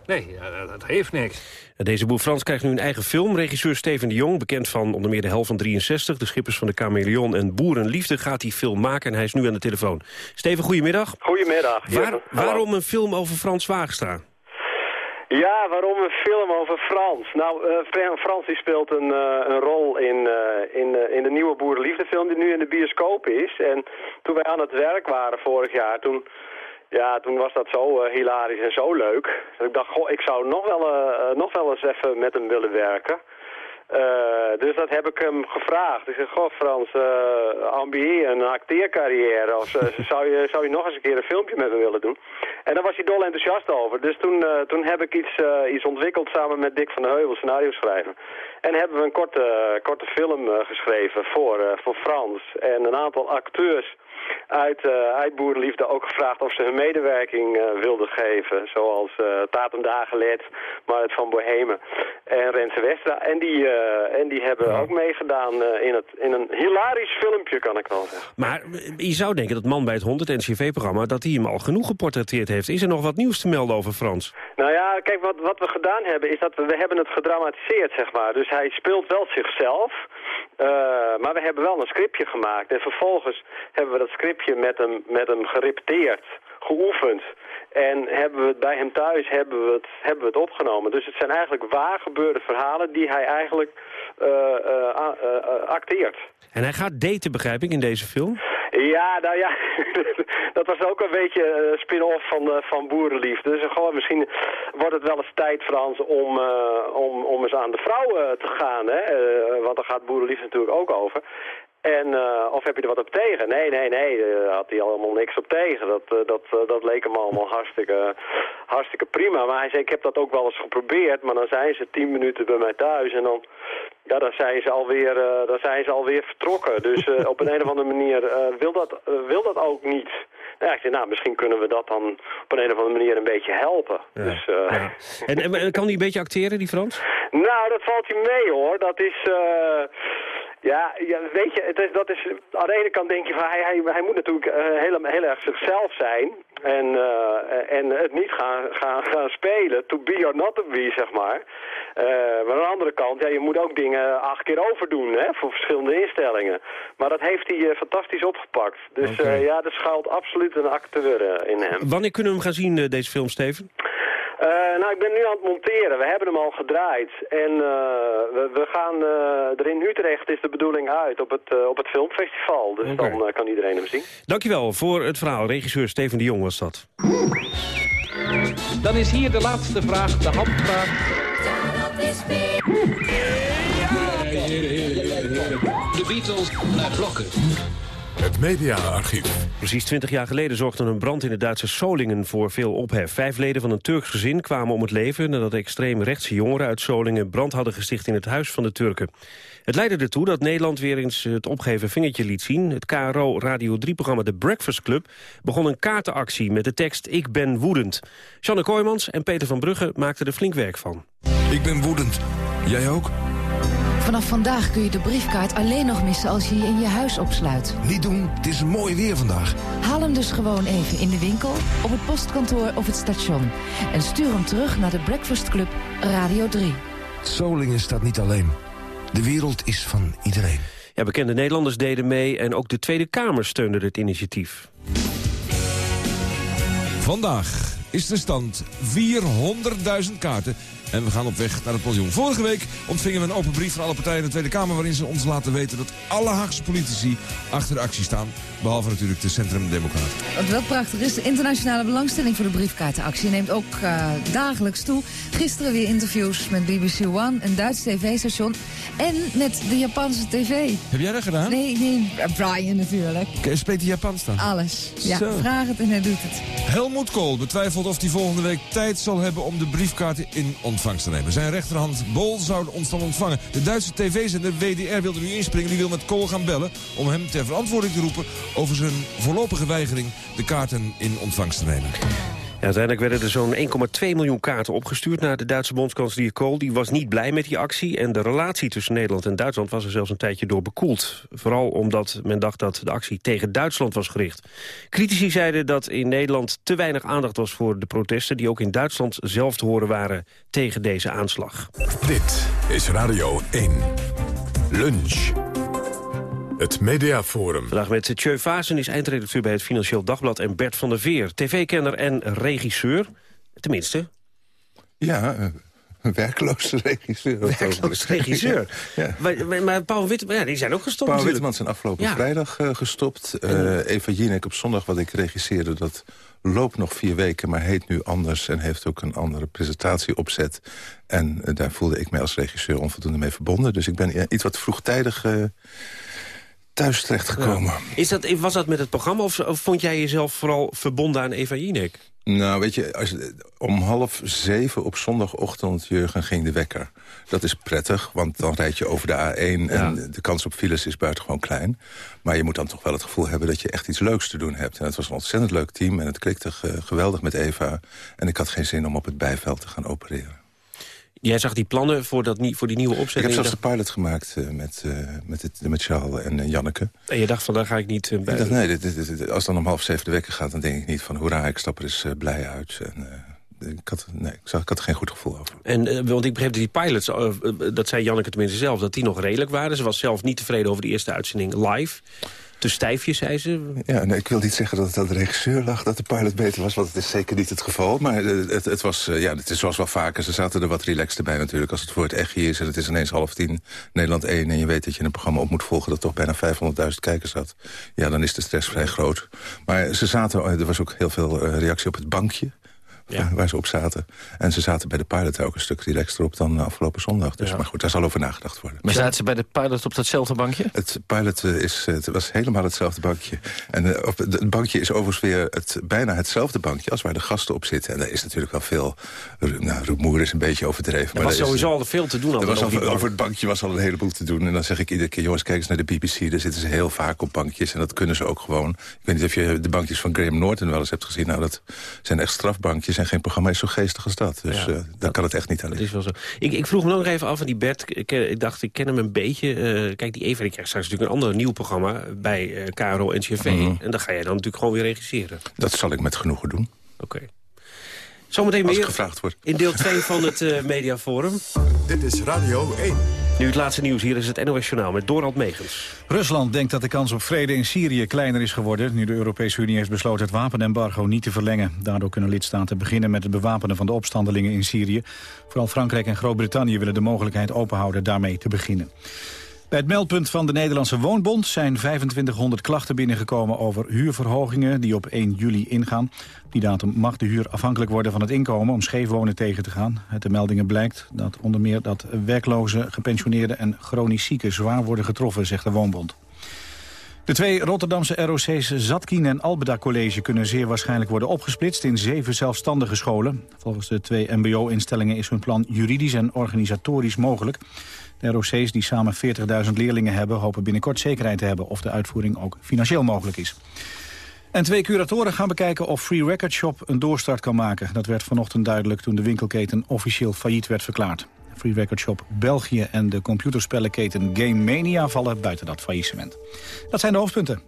eh, dat heeft niks. Deze boer Frans krijgt nu een eigen film. Regisseur Steven de Jong, bekend van onder meer de hel van 63... de schippers van de Chameleon en Boerenliefde, gaat die film maken... en hij is nu aan de telefoon. Steven, goedemiddag. Goedemiddag. Waar, waarom een film over Frans Wagerstra? Ja, waarom een film over Frans? Nou, uh, Frans die speelt een, uh, een rol in, uh, in, in de nieuwe Boerenliefdefilm die nu in de bioscoop is. En toen wij aan het werk waren vorig jaar, toen, ja, toen was dat zo hilarisch en zo leuk. Dat ik dacht, goh, ik zou nog wel, nog wel eens even met hem willen werken. Dus dat heb ik hem gevraagd. Ik zeg, goh Frans, ambieer een acteercarrière. Of zou, je, zou je nog eens een keer een filmpje met me willen doen? En daar was hij dol enthousiast over. Dus toen, toen heb ik iets, iets ontwikkeld samen met Dick van de Heuvel, scenario schrijver. En hebben we een korte, korte film geschreven voor, voor Frans. En een aantal acteurs uit, uh, uit Boerenliefde ook gevraagd of ze hun medewerking uh, wilden geven. Zoals uh, Tatum Dagelet, Marit van Bohemen en Renze Westra. En die, en die hebben ook meegedaan in, het, in een hilarisch filmpje, kan ik wel zeggen. Maar je zou denken dat Man bij het 100 NCV-programma... dat hij hem al genoeg geportretteerd heeft. Is er nog wat nieuws te melden over Frans? Nou ja, kijk, wat, wat we gedaan hebben is dat we, we hebben het gedramatiseerd, zeg maar. Dus hij speelt wel zichzelf... Uh, maar we hebben wel een scriptje gemaakt. En vervolgens hebben we dat scriptje met hem, met hem gerepeteerd, geoefend. En hebben we het bij hem thuis hebben we het, hebben we het opgenomen. Dus het zijn eigenlijk waar gebeurde verhalen die hij eigenlijk uh, uh, acteert. En hij gaat daten, begrijp ik, in deze film? Ja, nou ja, dat was ook een beetje een spin-off van, van Boerenliefde. Dus gewoon, misschien wordt het wel eens tijd, Frans, om, uh, om, om eens aan de vrouw te gaan. Hè? Want daar gaat Boerenliefde natuurlijk ook over. En, of heb je er wat op tegen? Nee, nee, nee, daar had hij allemaal niks op tegen. Dat, dat, dat leek hem allemaal hartstikke, hartstikke prima. Maar hij zei, ik heb dat ook wel eens geprobeerd, maar dan zijn ze tien minuten bij mij thuis en dan, ja, dan zijn ze alweer, dan zijn ze alweer vertrokken. Dus op een, een of andere manier wil, dat, wil dat ook niet. Ja, ik zei, nou, misschien kunnen we dat dan op een, een of andere manier een beetje helpen. Ja. Dus, ja. en, en, kan hij een beetje acteren, die Frans? Nou, dat valt hij mee, hoor. Dat is... Ja, ja, weet je, het is, dat is, aan de ene kant denk je van hij, hij, hij moet natuurlijk uh, heel, heel erg zichzelf zijn en, uh, en het niet gaan, gaan, gaan spelen, to be or not to be, zeg maar. Uh, maar aan de andere kant, ja, je moet ook dingen acht keer overdoen, hè, voor verschillende instellingen. Maar dat heeft hij fantastisch opgepakt. Dus okay. ja, er schuilt absoluut een acteur in hem. Wanneer kunnen we hem gaan zien, deze film, Steven? Uh, nou, ik ben nu aan het monteren. We hebben hem al gedraaid. En uh, we, we, gaan uh, er in Utrecht is de bedoeling uit op het, op het filmfestival. Dus okay. dan kan iedereen hem zien. Dankjewel voor het verhaal. Regisseur Steven de Jong was dat. Dan is hier de laatste vraag, de handvraag. De Beatles naar blokken. Het mediaarchief. Precies 20 jaar geleden zorgde een brand in de Duitse Solingen voor veel ophef. Vijf leden van een Turks gezin kwamen om het leven... nadat extreem rechtse jongeren uit Solingen brand hadden gesticht in het huis van de Turken. Het leidde ertoe dat Nederland weer eens het opgeven vingertje liet zien. Het KRO Radio 3-programma The Breakfast Club begon een kaartenactie met de tekst Ik ben woedend. Janne Kooijmans en Peter van Brugge maakten er flink werk van. Ik ben woedend. Jij ook? Vanaf vandaag kun je de briefkaart alleen nog missen als je je in je huis opsluit. Niet doen, het is mooi weer vandaag. Haal hem dus gewoon even in de winkel, op het postkantoor of het station. En stuur hem terug naar de Breakfast Club Radio 3. Solingen staat niet alleen. De wereld is van iedereen. Ja, bekende Nederlanders deden mee en ook de Tweede Kamer steunde het initiatief. Vandaag is de stand 400.000 kaarten en we gaan op weg naar het paviljoen. Vorige week ontvingen we een open brief van alle partijen in de Tweede Kamer... waarin ze ons laten weten dat alle Haagse politici achter de actie staan. Behalve natuurlijk de Centrum Democraten. Wat wel prachtig is, de internationale belangstelling voor de briefkaartenactie neemt ook uh, dagelijks toe. Gisteren weer interviews met BBC One, een Duits tv-station... en met de Japanse tv. Heb jij dat gedaan? Nee, nee, Brian natuurlijk. Spreekt hij Japans dan? Alles. Ja, Zo. vraag het en hij doet het. Helmoet Kool betwijfelt of hij volgende week tijd zal hebben om de briefkaarten in ontvangst te nemen. Zijn rechterhand Bol zou ons dan ontvangen. De Duitse tv-zender WDR wilde nu inspringen. Die wil met Kool gaan bellen om hem ter verantwoording te roepen over zijn voorlopige weigering de kaarten in ontvangst te nemen. Uiteindelijk werden er zo'n 1,2 miljoen kaarten opgestuurd... naar de Duitse bondskanselier Kool. Die was niet blij met die actie. En de relatie tussen Nederland en Duitsland was er zelfs een tijdje door bekoeld. Vooral omdat men dacht dat de actie tegen Duitsland was gericht. Critici zeiden dat in Nederland te weinig aandacht was voor de protesten... die ook in Duitsland zelf te horen waren tegen deze aanslag. Dit is Radio 1. Lunch. Het Mediaforum. Vandaag met Tjeu Vazen is eindredacteur bij het Financieel Dagblad... en Bert van der Veer, tv-kenner en regisseur. Tenminste. Ja, een werkloze regisseur. Werkloze regisseur. ja. maar, maar, Paul Witteman, ja, die zijn ook gestopt Paul Witteman zijn afgelopen ja. vrijdag uh, gestopt. Uh, Eva Jinek op zondag, wat ik regisseerde... dat loopt nog vier weken, maar heet nu anders... en heeft ook een andere presentatieopzet. En daar voelde ik mij als regisseur onvoldoende mee verbonden. Dus ik ben iets wat vroegtijdig thuis terechtgekomen. Ja. Is dat, was dat met het programma of, of, vond jij jezelf vooral verbonden aan Eva Jinek? Nou, weet je, als, om half zeven op zondagochtend, Jurgen, ging de wekker. Dat is prettig, want dan rijd je over de A1... en de kans op files is buitengewoon klein. Maar je moet dan toch wel het gevoel hebben dat je echt iets leuks te doen hebt. En het was een ontzettend leuk team en het klikte geweldig met Eva. En ik had geen zin om op het bijveld te gaan opereren. Jij zag die plannen voor, dat, voor die nieuwe opzetting? Ik heb zelfs de pilot gemaakt uh, met, uh, met, het, met Charles en uh, Janneke. En je dacht van, daar ga ik niet bij? Ik dacht, nee, dit, dit, dit, als dan om half zeven de wekker gaat... dan denk ik niet van, hoera, ik stap er eens blij uit. En, ik, had, nee, ik, zag, ik had er geen goed gevoel over. En, want ik begreep dat die pilots, dat zei Janneke tenminste zelf... dat die nog redelijk waren. Ze was zelf niet tevreden over de eerste uitzending live te stijfje, zei ze. Ja, nee, ik wil niet zeggen dat het aan de regisseur lag dat de pilot beter was... want het is zeker niet het geval. Maar het, het was, ja, het is zoals wel vaker. Ze zaten er wat relaxed bij natuurlijk. Als het voor het echt is en het is ineens half tien, Nederland 1... en je weet dat je een programma op moet volgen dat toch bijna 500.000 kijkers had... ja, dan is de stress vrij groot. Maar ze zaten, er was ook heel veel reactie op het bankje ja. waar ze op zaten. En ze zaten bij de pilot ook een stuk relaxter op dan afgelopen zondag. Dus, Maar goed, daar zal over nagedacht worden. Maar zaten ze bij de pilot op datzelfde bankje? Het pilot is, het was helemaal hetzelfde bankje. En op, het bankje is overigens weer het, bijna hetzelfde bankje... als waar de gasten op zitten. En daar is natuurlijk wel veel... Nou, rumoer is een beetje overdreven. Er was sowieso al veel te doen. Er was al, over het bankje was al een heleboel te doen. En dan zeg ik iedere keer, jongens, kijk eens naar de BBC. Daar zitten ze heel vaak op bankjes. En dat kunnen ze ook gewoon. Ik weet niet of je de bankjes van Graham Norton wel eens hebt gezien. Nou, dat zijn echt strafbankjes en geen programma is zo geestig als dat. Dus ja, uh, daar kan het echt niet aan liggen. is wel zo. Ik, ik vroeg me nog even af van die Bert. Ik, ik, dacht, ik ken hem een beetje. Uh, kijk, die Eva die krijgt straks natuurlijk een ander nieuw programma... bij uh, KRO NCV. Mm -hmm. En dan ga jij dan natuurlijk gewoon weer regisseren. Dat zal ik met genoegen doen. Oké. Okay. Zometeen meer gevraagd wordt. in deel 2 van het uh, Mediaforum. Dit is Radio 1. Nu het laatste nieuws, hier is het NOS Journaal met Dorald Megens. Rusland denkt dat de kans op vrede in Syrië kleiner is geworden... nu de Europese Unie heeft besloten het wapenembargo niet te verlengen. Daardoor kunnen lidstaten beginnen met het bewapenen van de opstandelingen in Syrië. Vooral Frankrijk en Groot-Brittannië willen de mogelijkheid openhouden daarmee te beginnen. Bij het meldpunt van de Nederlandse Woonbond zijn 2500 klachten binnengekomen over huurverhogingen die op 1 juli ingaan. Die datum mag de huur afhankelijk worden van het inkomen om scheefwonen tegen te gaan. Uit de meldingen blijkt dat onder meer dat werklozen, gepensioneerden en chronisch zieken zwaar worden getroffen, zegt de Woonbond. De twee Rotterdamse ROC's Zatkin en Albeda College kunnen zeer waarschijnlijk worden opgesplitst in zeven zelfstandige scholen. Volgens de twee mbo-instellingen is hun plan juridisch en organisatorisch mogelijk. De ROC's die samen 40.000 leerlingen hebben... hopen binnenkort zekerheid te hebben of de uitvoering ook financieel mogelijk is. En twee curatoren gaan bekijken of Free Record Shop een doorstart kan maken. Dat werd vanochtend duidelijk toen de winkelketen officieel failliet werd verklaard. Free Record Shop België en de computerspellenketen Game Mania vallen buiten dat faillissement. Dat zijn de hoofdpunten.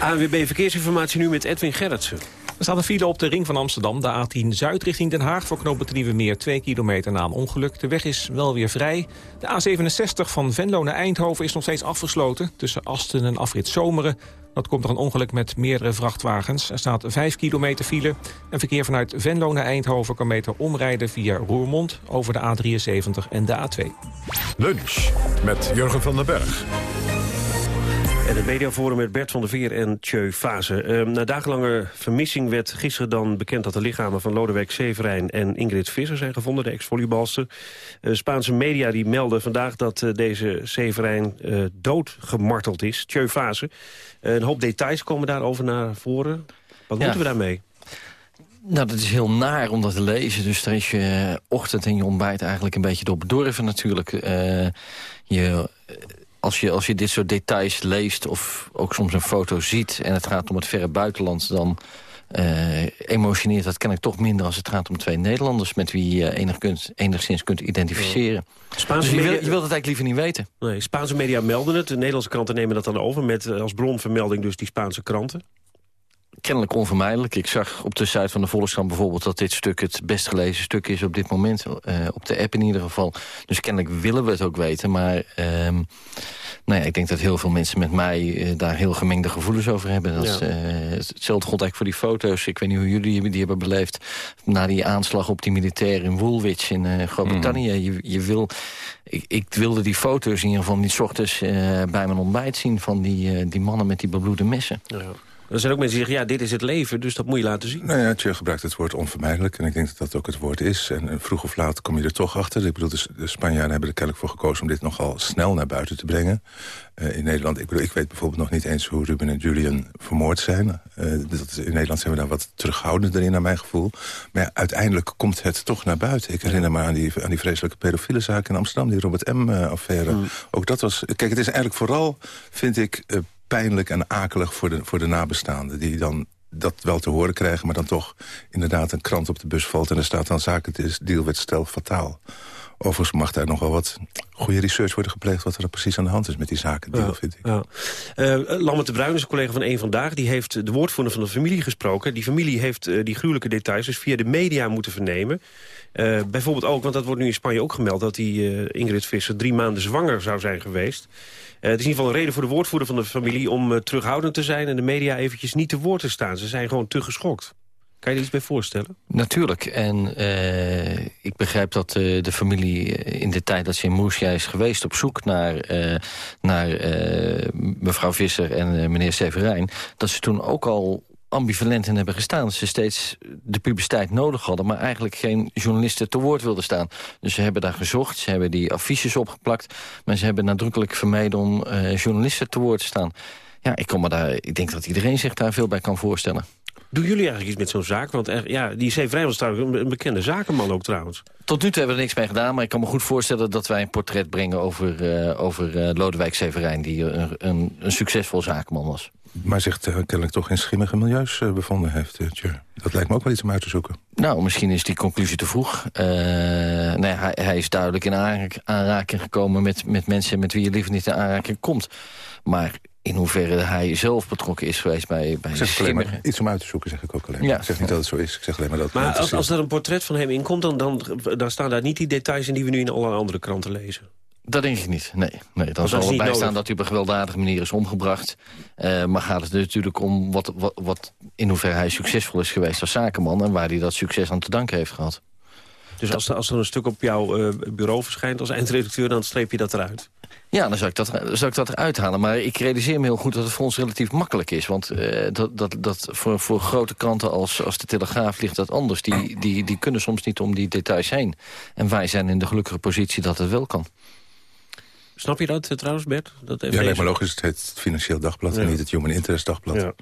ANWB Verkeersinformatie nu met Edwin Gerritsen. Er staat een file op de ring van Amsterdam, de A10 Zuid richting Den Haag... voor knooppunt Nieuwe Meer, 2 kilometer na een ongeluk. De weg is wel weer vrij. De A67 van Venlo naar Eindhoven is nog steeds afgesloten... tussen Asten en afrit Zomeren. Dat komt door een ongeluk met meerdere vrachtwagens. Er staat 5 kilometer file. En verkeer vanuit Venlo naar Eindhoven kan beter omrijden via Roermond... over de A73 en de A2. Lunch met Jurgen van den Berg. En het mediaforum met Bert van der Veer en Tjeu Fase. Uh, na dagenlange vermissing werd gisteren dan bekend dat de lichamen van Lodewijk Severijn en Ingrid Visser zijn gevonden, de ex-volleybalster. Uh, Spaanse media die melden vandaag dat uh, deze Severijn doodgemarteld is. Tjeu Fase. een hoop details komen daarover naar voren. Wat ja. moeten we daarmee? Nou, dat is heel naar om dat te lezen. Dus daar is je ochtend en je ontbijt eigenlijk een beetje door bedorven natuurlijk. je als je, als je dit soort details leest of ook soms een foto ziet... en het gaat om het verre buitenland... dan eh, emotioneert dat ken ik toch minder als het gaat om twee Nederlanders... met wie je enig kunt, enigszins kunt identificeren. Spaanse dus je, media- wil, je wilt het eigenlijk liever niet weten. Nee, Spaanse media melden het. De Nederlandse kranten nemen dat dan over... met eh, als bronvermelding dus die Spaanse kranten. Kennelijk onvermijdelijk. Ik zag op de site van de Volkskrant bijvoorbeeld... dat dit stuk het best gelezen stuk is op dit moment. eh, op de app in ieder geval. Dus kennelijk willen we het ook weten. Maar ehm, nou ja, ik denk dat heel veel mensen met mij... eh, daar heel gemengde gevoelens over hebben. Dat, Ja. eh, hetzelfde geldt eigenlijk voor die foto's. Ik weet niet hoe jullie die hebben beleefd. Na die aanslag op die militair in Woolwich in Groot-Brittannië. Mhm. Je, je wil, ik, ik wilde die foto's in ieder geval niet ochtends bij mijn ontbijt zien... van die, die mannen met die bebloede messen. Ja. Er zijn ook mensen die zeggen, ja, dit is het leven, dus dat moet je laten zien. Nou ja, Tje gebruikt het woord onvermijdelijk. En ik denk dat dat ook het woord is. En, en vroeg of laat kom je er toch achter. Ik bedoel, de, de Spanjaarden hebben er kennelijk voor gekozen... om dit nogal snel naar buiten te brengen. Eh, in Nederland, ik bedoel, ik weet bijvoorbeeld nog niet eens... hoe Ruben en Julian vermoord zijn. Eh, dat, is- in Nederland zijn we daar wat terughoudender in, naar mijn gevoel. Maar ja, uiteindelijk komt het toch naar buiten. Ik herinner me aan die, aan die vreselijke pedofiele zaak in Amsterdam... die Robert M-affaire. Ook dat was... Kijk, het is eigenlijk vooral, vind ik... eh, pijnlijk en akelig voor de, voor de nabestaanden... die dan dat wel te horen krijgen... maar dan toch inderdaad een krant op de bus valt... en er staat dan zaken, het is deal werd stel fataal. Overigens mag daar nog wel wat goede research worden gepleegd... wat er precies aan de hand is met die zaken, Ja, vind ik. Ja. Eh, Lambert de Bruin is een collega van Eén Vandaag. Die heeft de woordvoerder van de familie gesproken. Die familie heeft eh, die gruwelijke details dus via de media moeten vernemen. Eh, bijvoorbeeld ook, want dat wordt nu in Spanje ook gemeld... dat die Ingrid Visser drie maanden zwanger zou zijn geweest. Het is in ieder geval een reden voor de woordvoerder van de familie... om terughoudend te zijn en de media eventjes niet te woord te staan. Ze zijn gewoon te geschokt. Kan je er iets bij voorstellen? Natuurlijk. En eh, ik begrijp dat eh, de familie eh, in de tijd dat ze in Moesia is geweest... op zoek naar, naar mevrouw Visser en meneer Severijn... dat ze toen ook al ambivalent in hebben gestaan. Ze steeds de publiciteit nodig hadden... maar eigenlijk geen journalisten te woord wilden staan. Dus ze hebben daar gezocht, ze hebben die affiches opgeplakt... maar ze hebben nadrukkelijk vermeden om journalisten te woord te staan. Ja, ik, kom me daar, ik denk dat iedereen zich daar veel bij kan voorstellen. Doen jullie eigenlijk iets met zo'n zaak? Want er, ja, die Severijn was trouwens een- bekende zakenman ook trouwens. Tot nu toe hebben we er niks mee gedaan, maar ik kan me goed voorstellen dat wij een portret brengen over, eh, over eh, Lodewijk Severijn, die een, een, een succesvol zakenman was. Maar zich eh, kennelijk toch in schimmige milieus eh, bevonden heeft, Tje. Dat lijkt me ook wel iets om uit te zoeken. Nou, misschien is die conclusie te vroeg. Eh, nee, hij, hij is duidelijk in aanrak- aanraking gekomen met, met mensen met wie je liever niet in aanraking komt. Maar in hoeverre hij zelf betrokken is geweest bij, bij Ik zeg alleen maar iets om uit te zoeken, zeg ik ook alleen. Ja. Ik zeg niet dat het zo is, ik zeg alleen maar dat... Maar het als, is- als er een portret van hem in komt, dan, dan, dan staan daar niet die details in die we nu in alle andere kranten lezen. Dat denk ik niet, nee. nee dan zal erbij staan dat hij op een gewelddadige manier is omgebracht. Eh, maar gaat het er natuurlijk om wat, wat, wat, in hoeverre hij succesvol is geweest als zakenman... en waar hij dat succes aan te danken heeft gehad. Dus als, er- als er een stuk op jouw eh, bureau verschijnt als eindredacteur, dan streep je dat eruit. Ja, dan zou ik, dat, zou ik dat eruit halen. Maar ik realiseer me heel goed dat het voor ons relatief makkelijk is. Want eh, dat, dat, dat voor, voor grote kranten als, als de Telegraaf ligt dat anders. Die, die, die kunnen soms niet om die details heen. En wij zijn in de gelukkige positie dat het wel kan. Snap je dat eh, trouwens, Bert? Dat Ja, lijkt me logisch. Het heet het Financieel Dagblad en niet het Human Interest Dagblad. Ja.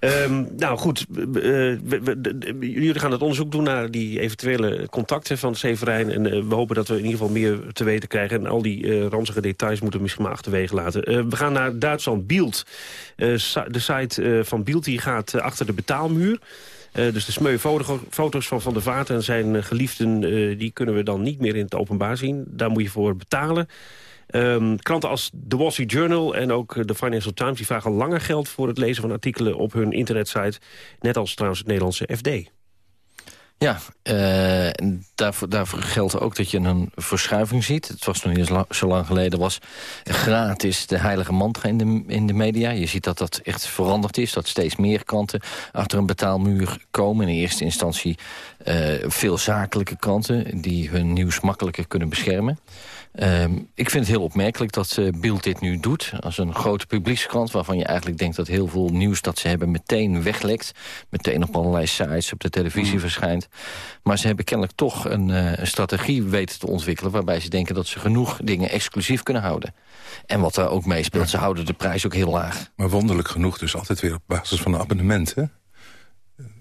Ehm, nou goed, eh, we- we- de- de- jullie gaan het onderzoek doen naar die eventuele contacten van Severijn. En eh, we hopen dat we in ieder geval meer te weten krijgen. En al die ranzige details moeten we misschien maar achterwege laten. We gaan naar Duitsland, Bielt. De site van Bielt die gaat achter de betaalmuur. Dus de smeu foto- foto's van Van der Vaart en zijn geliefden... die kunnen we dan niet meer in het openbaar zien. Daar moet je voor betalen. Ehm, kranten als The Wall Street Journal en ook eh, de Financial Times... die vragen langer geld voor het lezen van artikelen op hun internetsite. Net als trouwens het Nederlandse FD. Ja, eh, en daarvoor, geldt ook dat je een verschuiving ziet. Het was nog niet zo lang geleden, was gratis de heilige mantra in de, in de media. Je ziet dat dat echt veranderd is, dat steeds meer kranten achter een betaalmuur komen. In eerste instantie eh, veel zakelijke kranten die hun nieuws makkelijker kunnen beschermen. Ehm, ik vind het heel opmerkelijk dat uh, Bild dit nu doet. Als een grote publiekskrant waarvan je eigenlijk denkt dat heel veel nieuws dat ze hebben meteen weglekt. Meteen op allerlei sites, op de televisie verschijnt. Maar ze hebben kennelijk toch een, uh, een strategie weten te ontwikkelen... waarbij ze denken dat ze genoeg dingen exclusief kunnen houden. En wat daar ook meespeelt, ze houden de prijs ook heel laag. Maar wonderlijk genoeg dus altijd weer op basis van een abonnement, hè?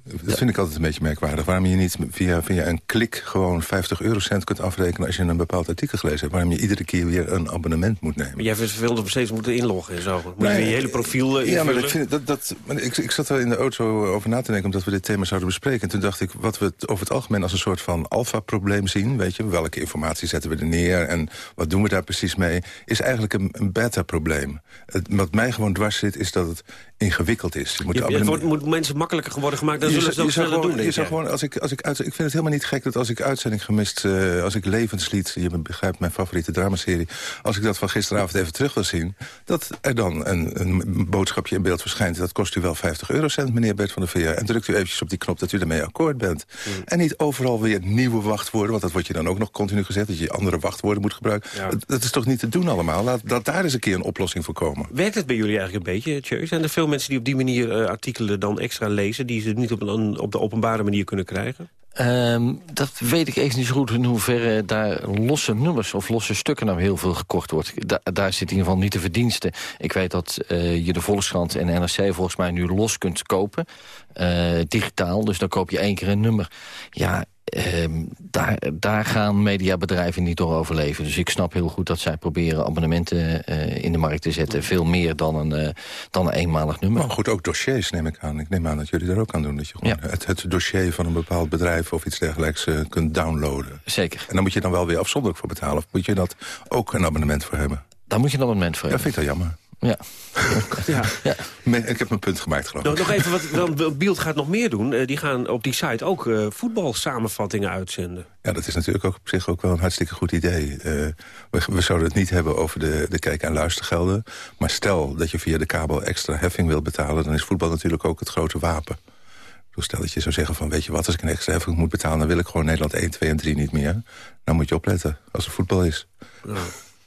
Dat vind ik altijd een beetje merkwaardig. Waarom je niet via, via een klik gewoon 50 eurocent kunt afrekenen... als je een bepaald artikel gelezen hebt. Waarom je iedere keer weer een abonnement moet nemen. Maar jij nog steeds moeten inloggen en zo. Moet je je hele profiel uh, Ja, maar ik, vind, dat, dat, ik, ik zat er in de auto over na te denken... omdat we dit thema zouden bespreken. En toen dacht ik, wat we het over het algemeen als een soort van alfa-probleem zien... weet je, welke informatie zetten we er neer en wat doen we daar precies mee... is eigenlijk een, een beta-probleem. Wat mij gewoon dwars zit, is dat het ingewikkeld is. Je moet, je, het wordt, moet mensen makkelijker worden gemaakt, zullen ze doen. Je zou gewoon, als ik, als ik, uit, ik vind het helemaal niet gek dat als ik uitzending gemist... Uh, als ik levenslied, je begrijpt mijn favoriete dramaserie... als ik dat van gisteravond even terug wil zien... dat er dan een, een boodschapje in beeld verschijnt... dat kost u wel 50 eurocent, meneer Bert van der Veer... en drukt u eventjes op die knop dat u ermee akkoord bent. Hmm. En niet overal weer nieuwe wachtwoorden... want dat wordt je dan ook nog continu gezegd... dat je andere wachtwoorden moet gebruiken. Dat, is toch niet te doen allemaal? Laat dat daar eens een keer een oplossing voor komen. Werkt het bij jullie eigenlijk een beetje, Tjeu? Zijn er veel mensen die op die manier uh, artikelen dan extra lezen... die ze niet op, op de openbare manier kunnen krijgen? Um, dat weet ik even niet zo goed in hoeverre daar losse nummers of losse stukken nou heel veel gekocht wordt. Da daar zit in ieder geval niet de verdienste. Ik weet dat uh, je de Volkskrant en NRC volgens mij nu los kunt kopen. Uh, digitaal, dus dan koop je één keer een nummer. Ja, Uh, daar, daar gaan mediabedrijven niet door overleven. Dus ik snap heel goed dat zij proberen abonnementen uh, in de markt te zetten. Veel meer dan een, uh, dan een eenmalig nummer. Maar goed, ook dossiers neem ik aan. Ik neem aan dat jullie daar ook aan doen. Dat je gewoon ja. het, het, dossier van een bepaald bedrijf of iets dergelijks kunt downloaden. Zeker. En dan moet je dan wel weer afzonderlijk voor betalen. Of moet je dat ook een abonnement voor hebben? Daar moet je een abonnement voor ja, hebben. Ja, vind ik dat jammer. Ja. ja. ja. Ik heb mijn punt gemaakt, geloof ik. Nog even, wat, wat Beeld gaat nog meer doen. Uh, die gaan op die site ook uh, voetbalsamenvattingen uitzenden. Ja, dat is natuurlijk ook op zich ook wel een hartstikke goed idee. Uh, we, we, zouden het niet hebben over de, de kijk- en luistergelden. Maar stel dat je via de kabel extra heffing wilt betalen... dan is voetbal natuurlijk ook het grote wapen. Dus stel dat je zou zeggen van, weet je wat, als ik een extra heffing moet betalen... dan wil ik gewoon Nederland 1, 2 en 3 niet meer. Dan moet je opletten als er voetbal is. Ja.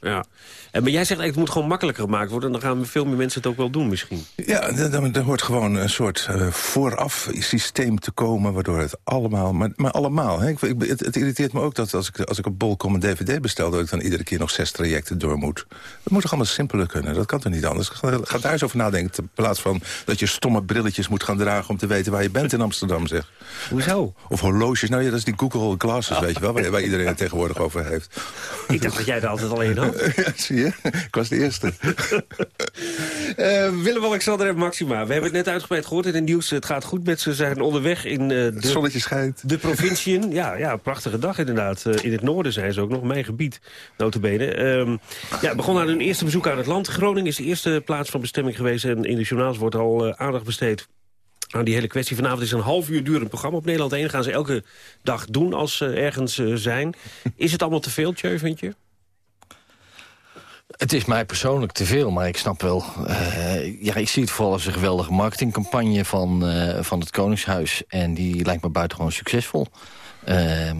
Ja. En, maar jij zegt eigenlijk, het moet gewoon makkelijker gemaakt worden... en dan gaan veel meer mensen het ook wel doen misschien. Ja, er hoort gewoon een soort uh, vooraf systeem te komen... waardoor het allemaal, maar, maar allemaal... Hè? Ik, ik, het, het, irriteert me ook dat als ik, als ik op Bol.com een dvd bestel... dat ik dan iedere keer nog zes trajecten door moet. Dat moet toch allemaal simpeler kunnen? Dat kan toch niet anders? Ga, ga daar eens over nadenken... in plaats van dat je stomme brilletjes moet gaan dragen... om te weten waar je bent in Amsterdam, zeg. Hoezo? Of horloges. Nou ja, dat is die Google Glasses, oh. weet je wel... Waar, waar, iedereen het tegenwoordig over heeft. Ik dacht dat jij er altijd alleen had. Ja, zie Ik was de eerste. uh, Willem-Alexander en Maxima. We hebben het net uitgebreid gehoord in het nieuws. Het gaat goed met ze. Ze zijn onderweg in uh, de, zonnetje schijnt. de provinciën. Ja, ja, prachtige dag inderdaad. Uh, in het noorden zijn ze ook nog. Mijn gebied, notabene. Um, ja, begon aan hun eerste bezoek aan het land. Groningen is de eerste plaats van bestemming geweest. En in de journaals wordt al aandacht besteed aan die hele kwestie. Vanavond is een half uur durend programma op Nederland 1. gaan ze elke dag doen als ze ergens zijn. Is het allemaal te veel, Tjeu, vind je? Het is mij persoonlijk te veel, maar ik snap wel... Uh, ja, ik zie het vooral als een geweldige marketingcampagne van, uh, van het Koningshuis. En die lijkt me buitengewoon succesvol. Uh,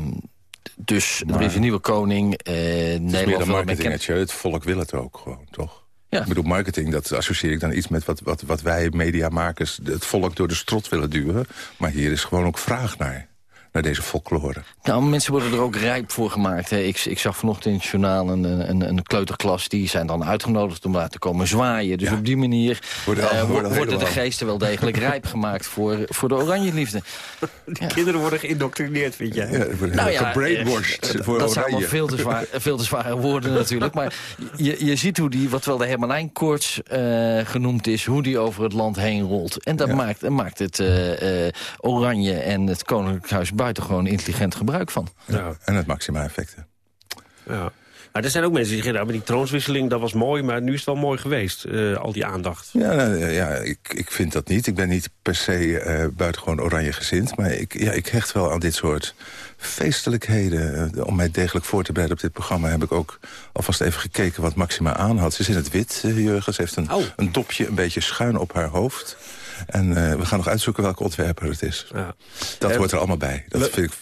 dus maar, er is een nieuwe koning. Uh, het Nederland meer dan marketing, het, het volk wil het ook gewoon, toch? Ja. Ik bedoel, marketing, dat associeer ik dan iets met wat, wat, wat wij mediamakers... het volk door de strot willen duwen. Maar hier is gewoon ook vraag naar naar deze folklore. Nou, mensen worden er ook rijp voor gemaakt. Hè. Ik, ik zag vanochtend in het journaal een, een, een kleuterklas... die zijn dan uitgenodigd om daar te komen zwaaien. Dus ja. op die manier worden, uh, worden, worden de geesten wel degelijk rijp gemaakt... voor, voor de oranje liefde. Die ja. kinderen worden geïndoctrineerd, vind jij? Ja, worden nou ja, gebrainwashed uh, voor Dat zijn allemaal veel te, zwaar, veel te zware woorden natuurlijk. Maar je, je ziet hoe die, wat wel de Hermelijnkoorts uh, genoemd is... hoe die over het land heen rolt. En dat ja. maakt, maakt het oranje en het koninklijk huis buitengewoon intelligent gebruik van. Ja. En het maxima effecten. Ja. Maar er zijn ook mensen die zeggen, nou, die troonswisseling, dat was mooi... maar nu is het wel mooi geweest, uh, al die aandacht. Ja, nou, ja ik, ik vind dat niet. Ik ben niet per se uh, buitengewoon oranje gezind... maar ik, ja, ik hecht wel aan dit soort feestelijkheden. Uh, om mij degelijk voor te bereiden op dit programma... heb ik ook alvast even gekeken wat Maxima aan had. Ze is in het wit, Jurgen. Ze heeft een, oh. een dopje een beetje schuin op haar hoofd. En uh, we gaan nog uitzoeken welke ontwerper het is. Ja. Dat uh, hoort er allemaal bij. Dat we, vind ik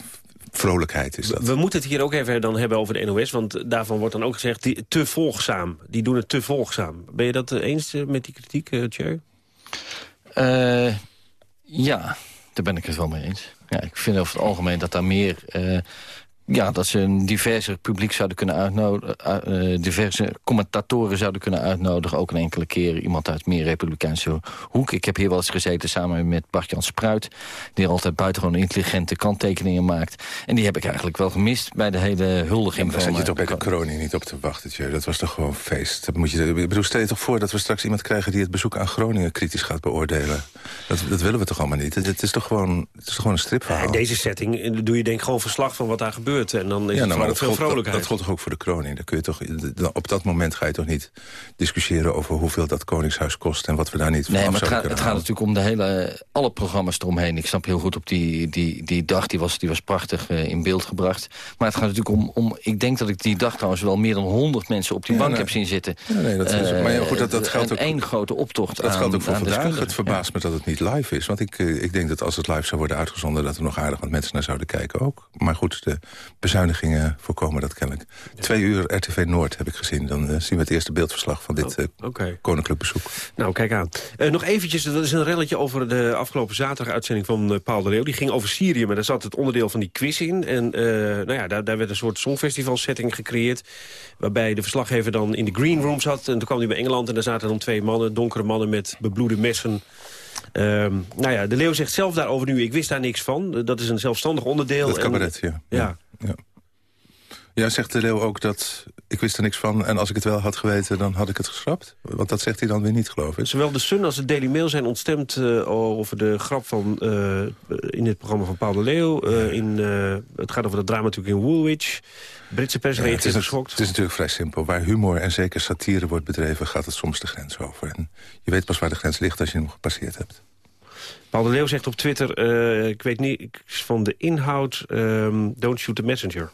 vrolijkheid is dat. We moeten het hier ook even dan hebben over de NOS. Want daarvan wordt dan ook gezegd, die, te volgzaam. Die doen het te volgzaam. Ben je dat eens met die kritiek, uh, Thierry? Uh, ja, daar ben ik het wel mee eens. Ja, ik vind over het algemeen dat daar meer Ja, dat ze een diverse publiek zouden kunnen uitnodigen... Uh, diverse commentatoren zouden kunnen uitnodigen. Ook een enkele keer iemand uit meer republikeinse hoek. Ik heb hier wel eens gezeten samen met Bart-Jan Spruit... die altijd buitengewoon intelligente kanttekeningen maakt. En die heb ik eigenlijk wel gemist bij de hele huldiging ja, van... Daar zit je toch bij de kroning niet op te wachten, Tjeu. Dat was toch gewoon feest. Dat moet je, ik bedoel, stel je toch voor dat we straks iemand krijgen... die het bezoek aan Groningen kritisch gaat beoordelen. Dat, dat willen we toch allemaal niet? Het, het is toch gewoon, het is toch gewoon een stripverhaal? in deze setting doe je denk ik gewoon verslag van wat daar gebeurt en dan is ja, nou, het veel vrolijkheid. Dat, dat geldt toch ook voor de kroning? Dan kun je toch, op dat moment ga je toch niet discussiëren over hoeveel dat koningshuis kost... en wat we daar niet van nee, af maar het, gaat, het gaat natuurlijk om de hele, alle programma's eromheen. Ik snap heel goed op die, die, die dag, die was, die was prachtig uh, in beeld gebracht. Maar het gaat natuurlijk om, om... Ik denk dat ik die dag trouwens wel meer dan 100 mensen op die ja, bank nee. heb zien zitten. Ja, nee, dat is, uh, maar ja, goed, dat, dat geldt ook... één grote optocht Dat aan, geldt ook voor vandaag. Het verbaast me dat het niet live is. Want ik, uh, ik denk dat als het live zou worden uitgezonden... dat er nog aardig wat mensen naar zouden kijken ook. Maar goed, de bezuinigingen voorkomen dat kennelijk. Twee uur RTV Noord heb ik gezien. Dan uh, zien we het eerste beeldverslag van dit uh, okay. koninklijk bezoek. Nou, kijk aan. Uh, nog eventjes, dat is een relletje over de afgelopen zaterdag uitzending van Paul de Leeuw. Die ging over Syrië, maar daar zat het onderdeel van die quiz in. En nou ja, daar, daar werd een soort songfestival setting gecreëerd. Waarbij de verslaggever dan in de green room zat. En toen kwam hij bij Engeland en daar zaten dan twee mannen, donkere mannen met bebloede messen. Um, nou ja, de Leeuw zegt zelf daarover nu, ik wist daar niks van. Dat is een zelfstandig onderdeel. Het cabaret, en, ja. ja. Ja. Ja, zegt de Leeuw ook dat ik wist er niks van... en als ik het wel had geweten, dan had ik het geschrapt? Want dat zegt hij dan weer niet, geloof ik. Zowel de Sun als de Daily Mail zijn ontstemd uh, over de grap van... Uh, in het programma van Paul de Leeuw. Uh, in, het gaat over dat drama natuurlijk in Woolwich. Britse pers ja, reageert geschokt. Het is natuurlijk vrij simpel. Waar humor en zeker satire wordt bedreven... gaat het soms de grens over. En je weet pas waar de grens ligt als je hem gepasseerd hebt. Paul de Leeuw zegt op Twitter... ik weet niet van de inhoud... Um, don't shoot the messenger.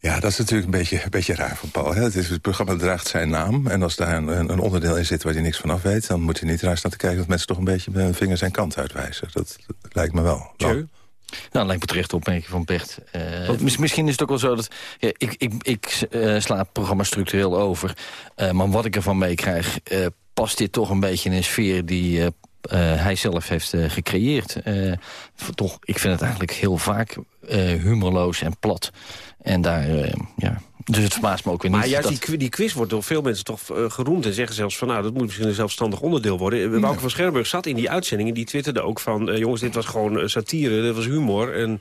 Ja, dat is natuurlijk een beetje, een beetje raar van Paul. Hè? Het, is, het programma draagt zijn naam. En als daar een, een, onderdeel in zit waar hij niks van af weet... dan moet hij niet raar staan te kijken dat mensen toch een beetje met hun vinger zijn kant uitwijzen. Dat, dat lijkt me wel. Tjeu? Nou, lijkt me terecht opmerking van Bert. Uh, misschien is het ook wel zo dat... Ja, ik ik, ik uh, sla het programma structureel over. Uh, maar wat ik ervan meekrijg... past dit toch een beetje in een sfeer die... hij zelf heeft gecreëerd. toch, ik vind het eigenlijk heel vaak humorloos en plat. En daar, ja... Dus het verbaast me ook weer niet. Maar juist dat... die, die quiz wordt door veel mensen toch geroemd... en zeggen zelfs van, nou, dat moet misschien een zelfstandig onderdeel worden. Ja. Van Scherburg zat in die uitzending... en die twitterde ook van, uh, jongens, dit was gewoon satire, dit was humor... en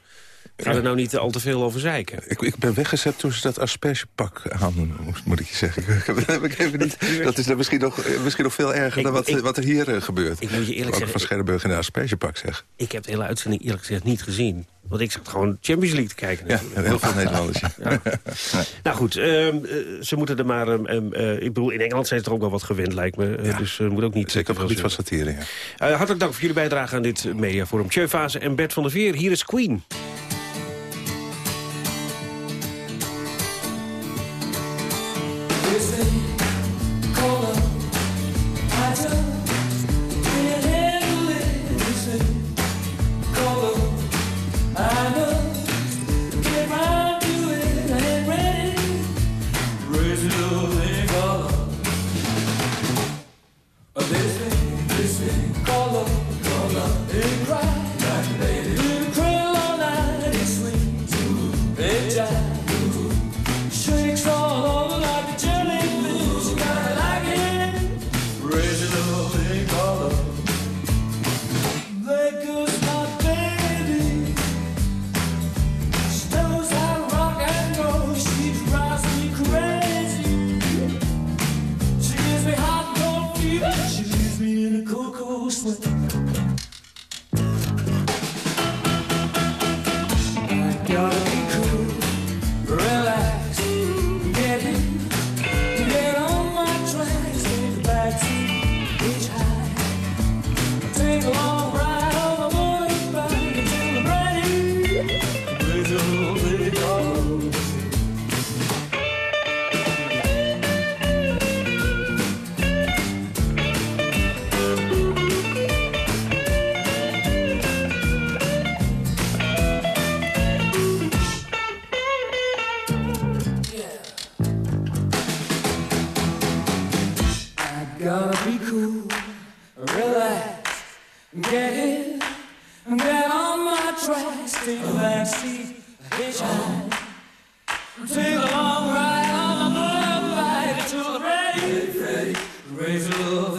Ga er nou niet al te veel over zeiken. Ik, ik ben weggezet toen ze dat aspergepak aan, moet ik je zeggen. dat, heb ik even niet, dat is dan misschien nog, misschien nog veel erger ik, dan wat, ik, wat er hier uh, gebeurt. Ik moet je eerlijk zeggen... van Scherrenburg in een aspergepak zeg. Ik heb de hele uitzending eerlijk gezegd niet gezien. Want ik zat gewoon Champions League te kijken. Ja, heel veel Nederlanders. ja. Nou goed, um, uh, ze moeten er maar... Um, uh, ik bedoel, in Engeland zijn ze er ook wel wat gewend, lijkt me. Dus uh, moet ook niet... Zeker op het gebied van satire, hartelijk dank voor jullie bijdrage aan dit mediaforum. Tjeu Fase en Bert van der Veer. Hier is Queen. cool, relax, get in, get on my tracks, take a back seat, hitchhike, take a long ride on the motorbike until I'm ready, ready, ready, ready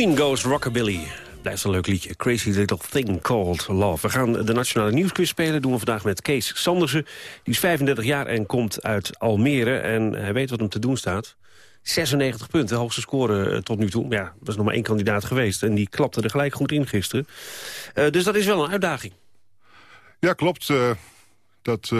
Queen Goes Rockabilly. Blijft een leuk liedje. Crazy Little Thing Called Love. We gaan de Nationale Nieuwsquiz spelen. doen we vandaag met Kees Sandersen. Die is 35 jaar en komt uit Almere. En hij weet wat hem te doen staat. 96 punten, de hoogste score eh, tot nu toe. Ja, er is nog maar één kandidaat geweest. En die klapte er gelijk goed in gisteren. Eh, dus dat is wel een uitdaging. Ja, klopt. Eh, dat,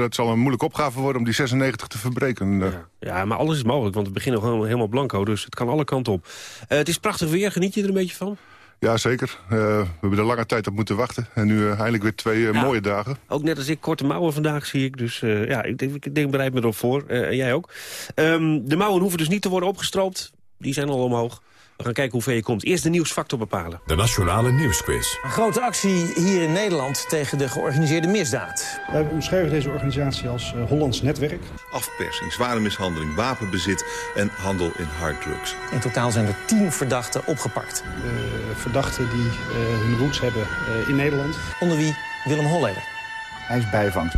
dat zal een moeilijke opgave worden om die 96 te verbreken. Ja, maar alles is mogelijk, want we beginnen gewoon helemaal blanco. Dus het kan alle kanten op. Eh, het is prachtig weer. Geniet je er een beetje van? Ja, zeker. Eh, we hebben er lange tijd op moeten wachten. En nu eh, eindelijk weer twee Ja. mooie dagen. Ook net als ik, korte mouwen vandaag zie ik. Dus ja, ik denk, ik denk bereid me erop voor. En jij ook. Ehm, de mouwen hoeven dus niet te worden opgestroopt. Die zijn al omhoog. We gaan kijken hoe ver je komt. Eerst de nieuwsfactor bepalen. De Nationale Nieuwsquiz. Een grote actie hier in Nederland tegen de georganiseerde misdaad. Wij omschrijven deze organisatie als eh, Hollands Netwerk. Afpersing, zware mishandeling, wapenbezit en handel in harddrugs. In totaal zijn er tien verdachten opgepakt. Eh, verdachten die eh, hun roots hebben eh, in Nederland. Onder wie Willem Holleder. Hij is bijvangst.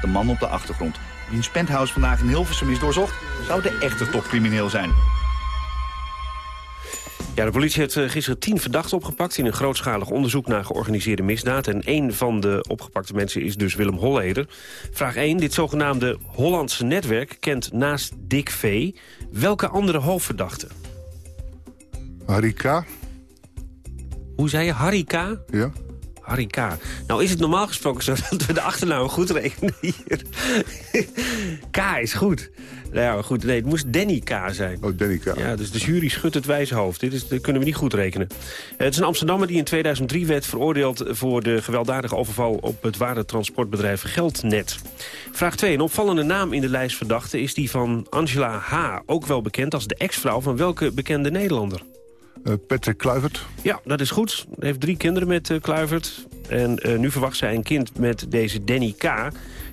De man op de achtergrond. Wiens penthouse vandaag in Hilversum is doorzocht... zou de echte topcrimineel zijn. Ja, de politie heeft eh, gisteren tien verdachten opgepakt... in een grootschalig onderzoek naar georganiseerde misdaad. En één van de opgepakte mensen is dus Willem Holleder. Vraag 1. Dit zogenaamde Hollandse netwerk kent naast Dick V... welke andere hoofdverdachte? Harry K. Hoe zei je? Harry K? Ja. Harry K. Nou is het normaal gesproken zo dat we de achternaam goed rekenen hier. K is goed. Nou ja, goed, nee, het moest Danny K zijn. Oh, Danny K. Ja, dus de jury schudt het wijze hoofd. Dit, is, dit kunnen we niet goed rekenen. Eh, Het is een Amsterdammer die in 2003 werd veroordeeld... voor de gewelddadige overval op het waardetransportbedrijf Geldnet. Vraag 2. Een opvallende naam in de lijst verdachten is die van Angela H. Ook wel bekend als de ex-vrouw van welke bekende Nederlander? Eh, Patrick Kluivert. Ja, dat is goed. Hij heeft drie kinderen met eh, Kluivert. En eh, nu verwacht zij een kind met deze Danny K.,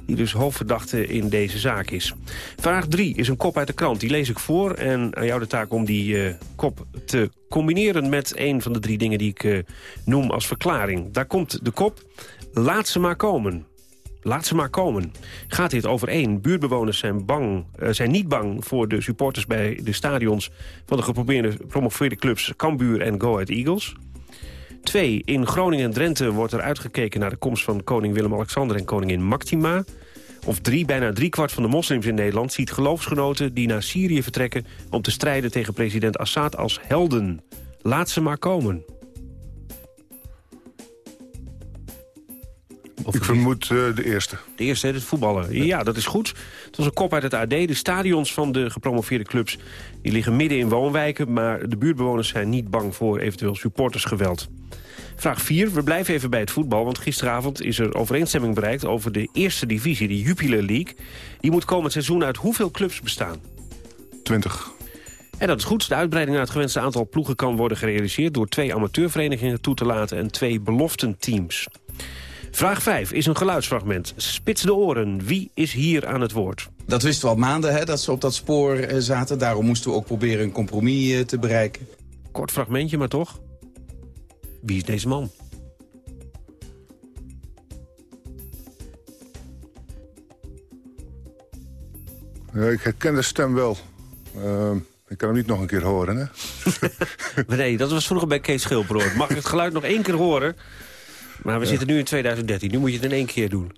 die dus hoofdverdachte in deze zaak is. Vraag 3 is een kop uit de krant. Die lees ik voor en aan jou de taak om die kop te combineren... met een van de drie dingen die ik noem als verklaring. Daar komt de kop. Laat ze maar komen. Laat ze maar komen. Gaat dit over één? Buurtbewoners zijn, bang, eh, zijn niet bang voor de supporters bij de stadions... van de gepromoveerde gepromoveerde clubs Cambuur en Go Ahead Eagles. Twee, in Groningen en Drenthe wordt er uitgekeken naar de komst van koning Willem-Alexander en koningin Maxima. Of drie, bijna driekwart van de moslims in Nederland ziet geloofsgenoten die naar Syrië vertrekken om te strijden tegen president Assad als helden. Laat ze maar komen. Ik vermoed eh, de eerste. De eerste, het voetballen. Ja, dat is goed. Het was een kop uit het AD. De stadions van de gepromoveerde clubs die liggen midden in woonwijken... maar de buurtbewoners zijn niet bang voor eventueel supportersgeweld. Vraag 4. We blijven even bij het voetbal, want gisteravond is er overeenstemming bereikt... over de eerste divisie, de Jupiler League. Die moet komend seizoen uit hoeveel clubs bestaan? 20. En dat is goed. De uitbreiding naar het gewenste aantal ploegen kan worden gerealiseerd... door twee amateurverenigingen toe te laten en twee beloftenteams. Vraag 5 is een geluidsfragment. Spits de oren. Wie is hier aan het woord? Dat wisten we al maanden, hè, dat ze op dat spoor eh, zaten. Daarom moesten we ook proberen een compromis eh, te bereiken. Kort fragmentje, maar toch? Wie is deze man? Ja, ik herken de stem wel. Eh, ik kan hem niet nog een keer horen, hè? Nee, dat was vroeger bij Kees Schilbrood. Mag ik het geluid nog één keer horen? Maar we zitten nu in 2013. Nu moet je het in één keer doen.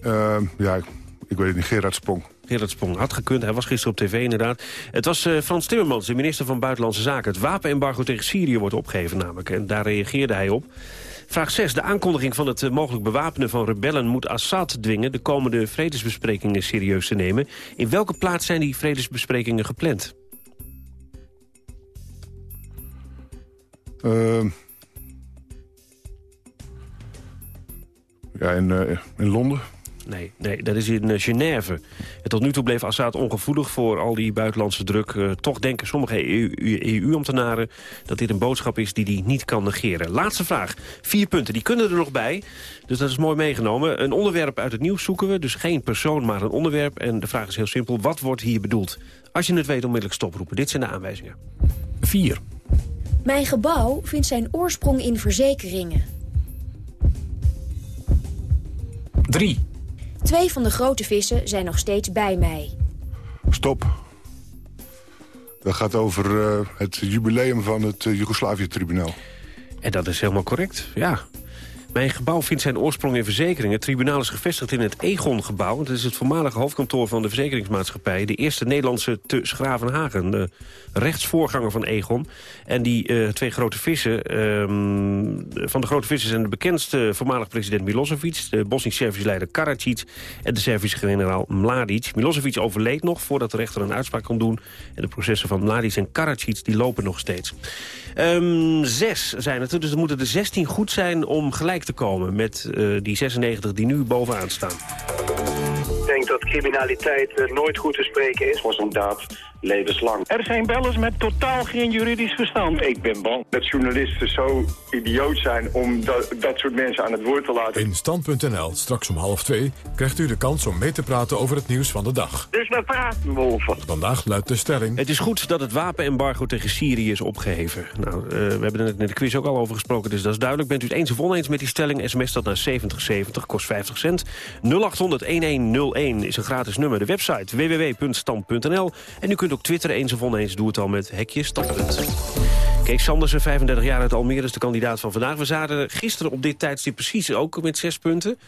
Eh, ja, ik, weet het niet. Gerard Sprong. Gerard Sprong had gekund. Hij was gisteren op tv inderdaad. Het was eh, Frans Timmermans, de minister van Buitenlandse Zaken. Het wapenembargo tegen Syrië wordt opgegeven namelijk. En daar reageerde hij op. Vraag 6. De aankondiging van het eh, mogelijk bewapenen van rebellen... moet Assad dwingen de komende vredesbesprekingen serieus te nemen. In welke plaats zijn die vredesbesprekingen gepland? Eh, ja, in, eh, in Londen. Nee, nee, dat is in eh, Genève. En tot nu toe bleef Assad ongevoelig voor al die buitenlandse druk. Eh, toch denken sommige E EU-ambtenaren dat dit een boodschap is die hij niet kan negeren. Laatste vraag. Vier punten, die kunnen er nog bij. Dus dat is mooi meegenomen. Een onderwerp uit het nieuws zoeken we. Dus geen persoon, maar een onderwerp. En de vraag is heel simpel. Wat wordt hier bedoeld? Als je het weet, onmiddellijk stoproepen. Dit zijn de aanwijzingen. 4. Mijn gebouw vindt zijn oorsprong in verzekeringen. 3. Twee van de grote vissen zijn nog steeds bij mij. Stop. Dat gaat over eh, het jubileum van het uh, Joegoslavië-tribunaal. En dat is helemaal correct, ja. Mijn gebouw vindt zijn oorsprong in verzekeringen. Het tribunaal is gevestigd in het Egon-gebouw. Dat is het voormalige hoofdkantoor van de verzekeringsmaatschappij. De eerste Nederlandse te Schravenhagen. De rechtsvoorganger van Egon. En die uh, twee grote vissen... Um, van de grote vissen zijn de bekendste voormalig president Milosevic... de Bosnisch-Servische leider Karadzic en de Servische generaal Mladic. Milosevic overleed nog voordat de rechter een uitspraak kon doen. En de processen van Mladic en Karadzic die lopen nog steeds. Um, zes zijn het er, dus er moeten er 16 goed zijn om gelijk te komen... met uh, die 96 die nu bovenaan staan. Dat criminaliteit uh, nooit goed te spreken is. Was inderdaad levenslang. Er zijn bellers met totaal geen juridisch verstand. Ik ben bang dat journalisten zo idioot zijn om dat, dat soort mensen aan het woord te laten. In Stand.nl, straks om half twee, krijgt u de kans om mee te praten over het nieuws van de dag. Dus we praten wolven. Vandaag luidt de stelling... Het is goed dat het wapenembargo tegen Syrië is opgeheven. Nou, uh, we hebben er net in de quiz ook al over gesproken, dus dat is duidelijk. Bent u het eens of oneens met die stelling? SMS dat naar 7070, kost 50 cent. 0800-1101 is een gratis nummer. De website www.stand.nl. En u kunt ook twitteren eens of oneens. Doe het al met hekje standpunt. Kees Sandersen, 35 jaar uit Almere, is de kandidaat van vandaag. We zaten gisteren op dit tijdstip precies ook met zes punten.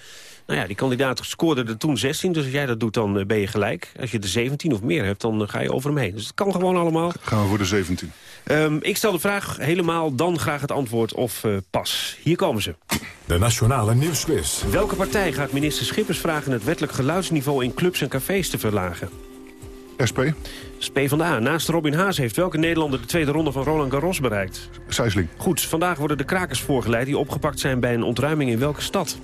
Nou ja, die kandidaat scoorde er toen 16, dus als jij dat doet, dan ben je gelijk. Als je er 17 of meer hebt, dan ga je over hem heen. Dus het kan gewoon allemaal. Gaan we voor de 17. Um, ik stel de vraag helemaal, dan graag het antwoord of uh, pas. Hier komen ze. De Nationale Nieuwsquiz. Welke partij gaat minister Schippers vragen het wettelijk geluidsniveau in clubs en cafés te verlagen? SP. SP van de A. Naast Robin Haas heeft welke Nederlander de tweede ronde van Roland Garros bereikt? Sijsling. Goed, vandaag worden de krakers voorgeleid die opgepakt zijn bij een ontruiming in welke stad?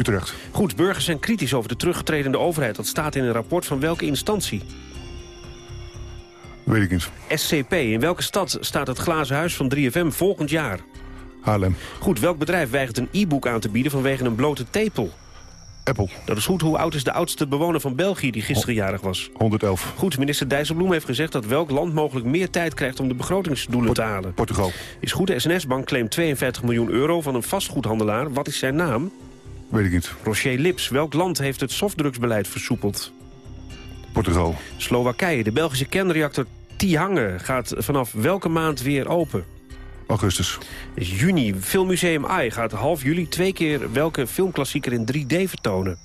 Utrecht. Goed, burgers zijn kritisch over de teruggetredende overheid. Dat staat in een rapport van welke instantie? Weet ik niet. SCP. In welke stad staat het glazen huis van 3FM volgend jaar? Haarlem. Goed, welk bedrijf weigert een e-book aan te bieden vanwege een blote tepel? Apple. Dat is goed. Hoe oud is de oudste bewoner van België die gisteren jarig was? 111. Goed, minister Dijsselbloem heeft gezegd dat welk land mogelijk meer tijd krijgt om de begrotingsdoelen Port te halen. Portugal. Is goed. De SNS-bank claimt 52 miljoen euro van een vastgoedhandelaar. Wat is zijn naam? Weet ik niet. Rocher Lips. Welk land heeft het softdrugsbeleid versoepeld? Portugal. Slowakije. De Belgische kernreactor Tihange gaat vanaf welke maand weer open? Augustus. Juni. Filmmuseum AI gaat half juli twee keer welke filmklassieker in 3D vertonen?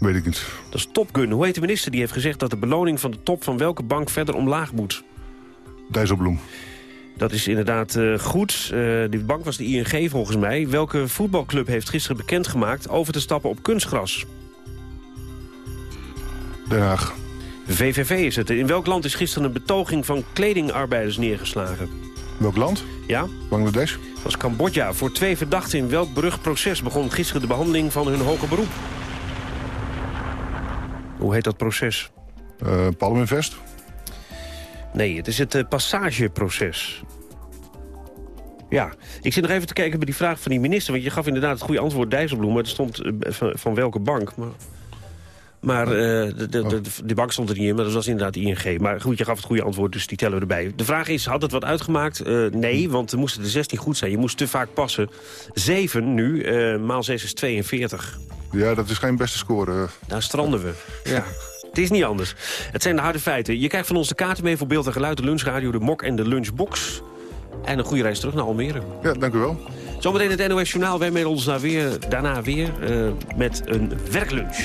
Weet ik niet. Dat is Top Gun. Hoe heet de minister die heeft gezegd dat de beloning van de top van welke bank verder omlaag moet? Dijsselbloem. Dat is inderdaad uh, goed. Uh, die bank was de ING volgens mij. Welke voetbalclub heeft gisteren bekendgemaakt over te stappen op kunstgras? Den Haag. VVV is het. In welk land is gisteren een betoging van kledingarbeiders neergeslagen? Welk land? Ja? Bangladesh. Dat was Cambodja. Voor twee verdachten in welk brugproces begon gisteren de behandeling van hun hoger beroep? Hoe heet dat proces? Uh, Palminvest. Nee, het is het passageproces. Ja, ik zit nog even te kijken bij die vraag van die minister... want je gaf inderdaad het goede antwoord Dijsselbloem... maar er stond uh, van, van, welke bank. Maar, maar uh, de, de, de, de, bank stond er niet in, maar dat was inderdaad ING. Maar goed, je gaf het goede antwoord, dus die tellen we erbij. De vraag is, had het wat uitgemaakt? nee, want er moesten er 16 goed zijn. Je moest te vaak passen. 7 nu, maal 6 is 42. Ja, dat is geen beste score. Daar stranden we, ja. Het is niet anders. Het zijn de harde feiten. Je krijgt van ons de kaarten mee voor beeld en geluid, de lunchradio, de mok en de lunchbox. En een goede reis terug naar Almere. Ja, dank u wel. Zometeen het NOS Journaal. Wij melden ons daar weer, daarna weer uh, met een werklunch.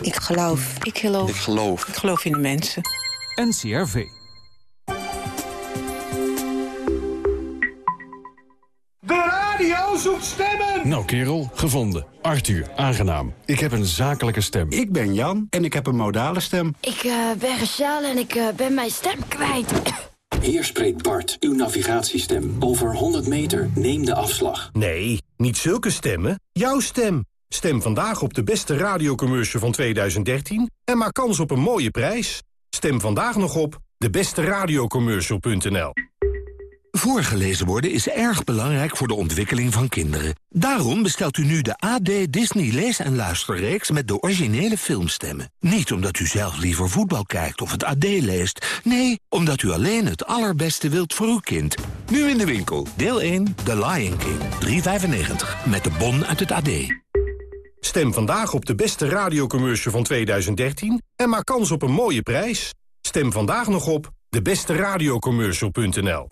Ik geloof. Ik geloof. Ik geloof. Ik geloof in de mensen. NCRV. Zoekt stemmen! Nou kerel, gevonden. Arthur, aangenaam. Ik heb een zakelijke stem. Ik ben Jan en ik heb een modale stem. Ik eh, ben Rachel en ik eh, ben mijn stem kwijt. Hier spreekt Bart, uw navigatiestem. Over 100 meter, neem de afslag. Nee, niet zulke stemmen. Jouw stem. Stem vandaag op de beste radiocommercial van 2013 en maak kans op een mooie prijs. Stem vandaag nog op debesteradiocommercial.nl Voorgelezen worden is erg belangrijk voor de ontwikkeling van kinderen. Daarom bestelt u nu de AD Disney Lees- en Luisterreeks met de originele filmstemmen. Niet omdat u zelf liever voetbal kijkt of het AD leest. Nee, omdat u alleen het allerbeste wilt voor uw kind. Nu in de winkel. Deel 1, The Lion King. 3,95. Met de bon uit het AD. Stem vandaag op de beste radiocommercial van 2013 en maak kans op een mooie prijs. Stem vandaag nog op debesteradiocommercial.nl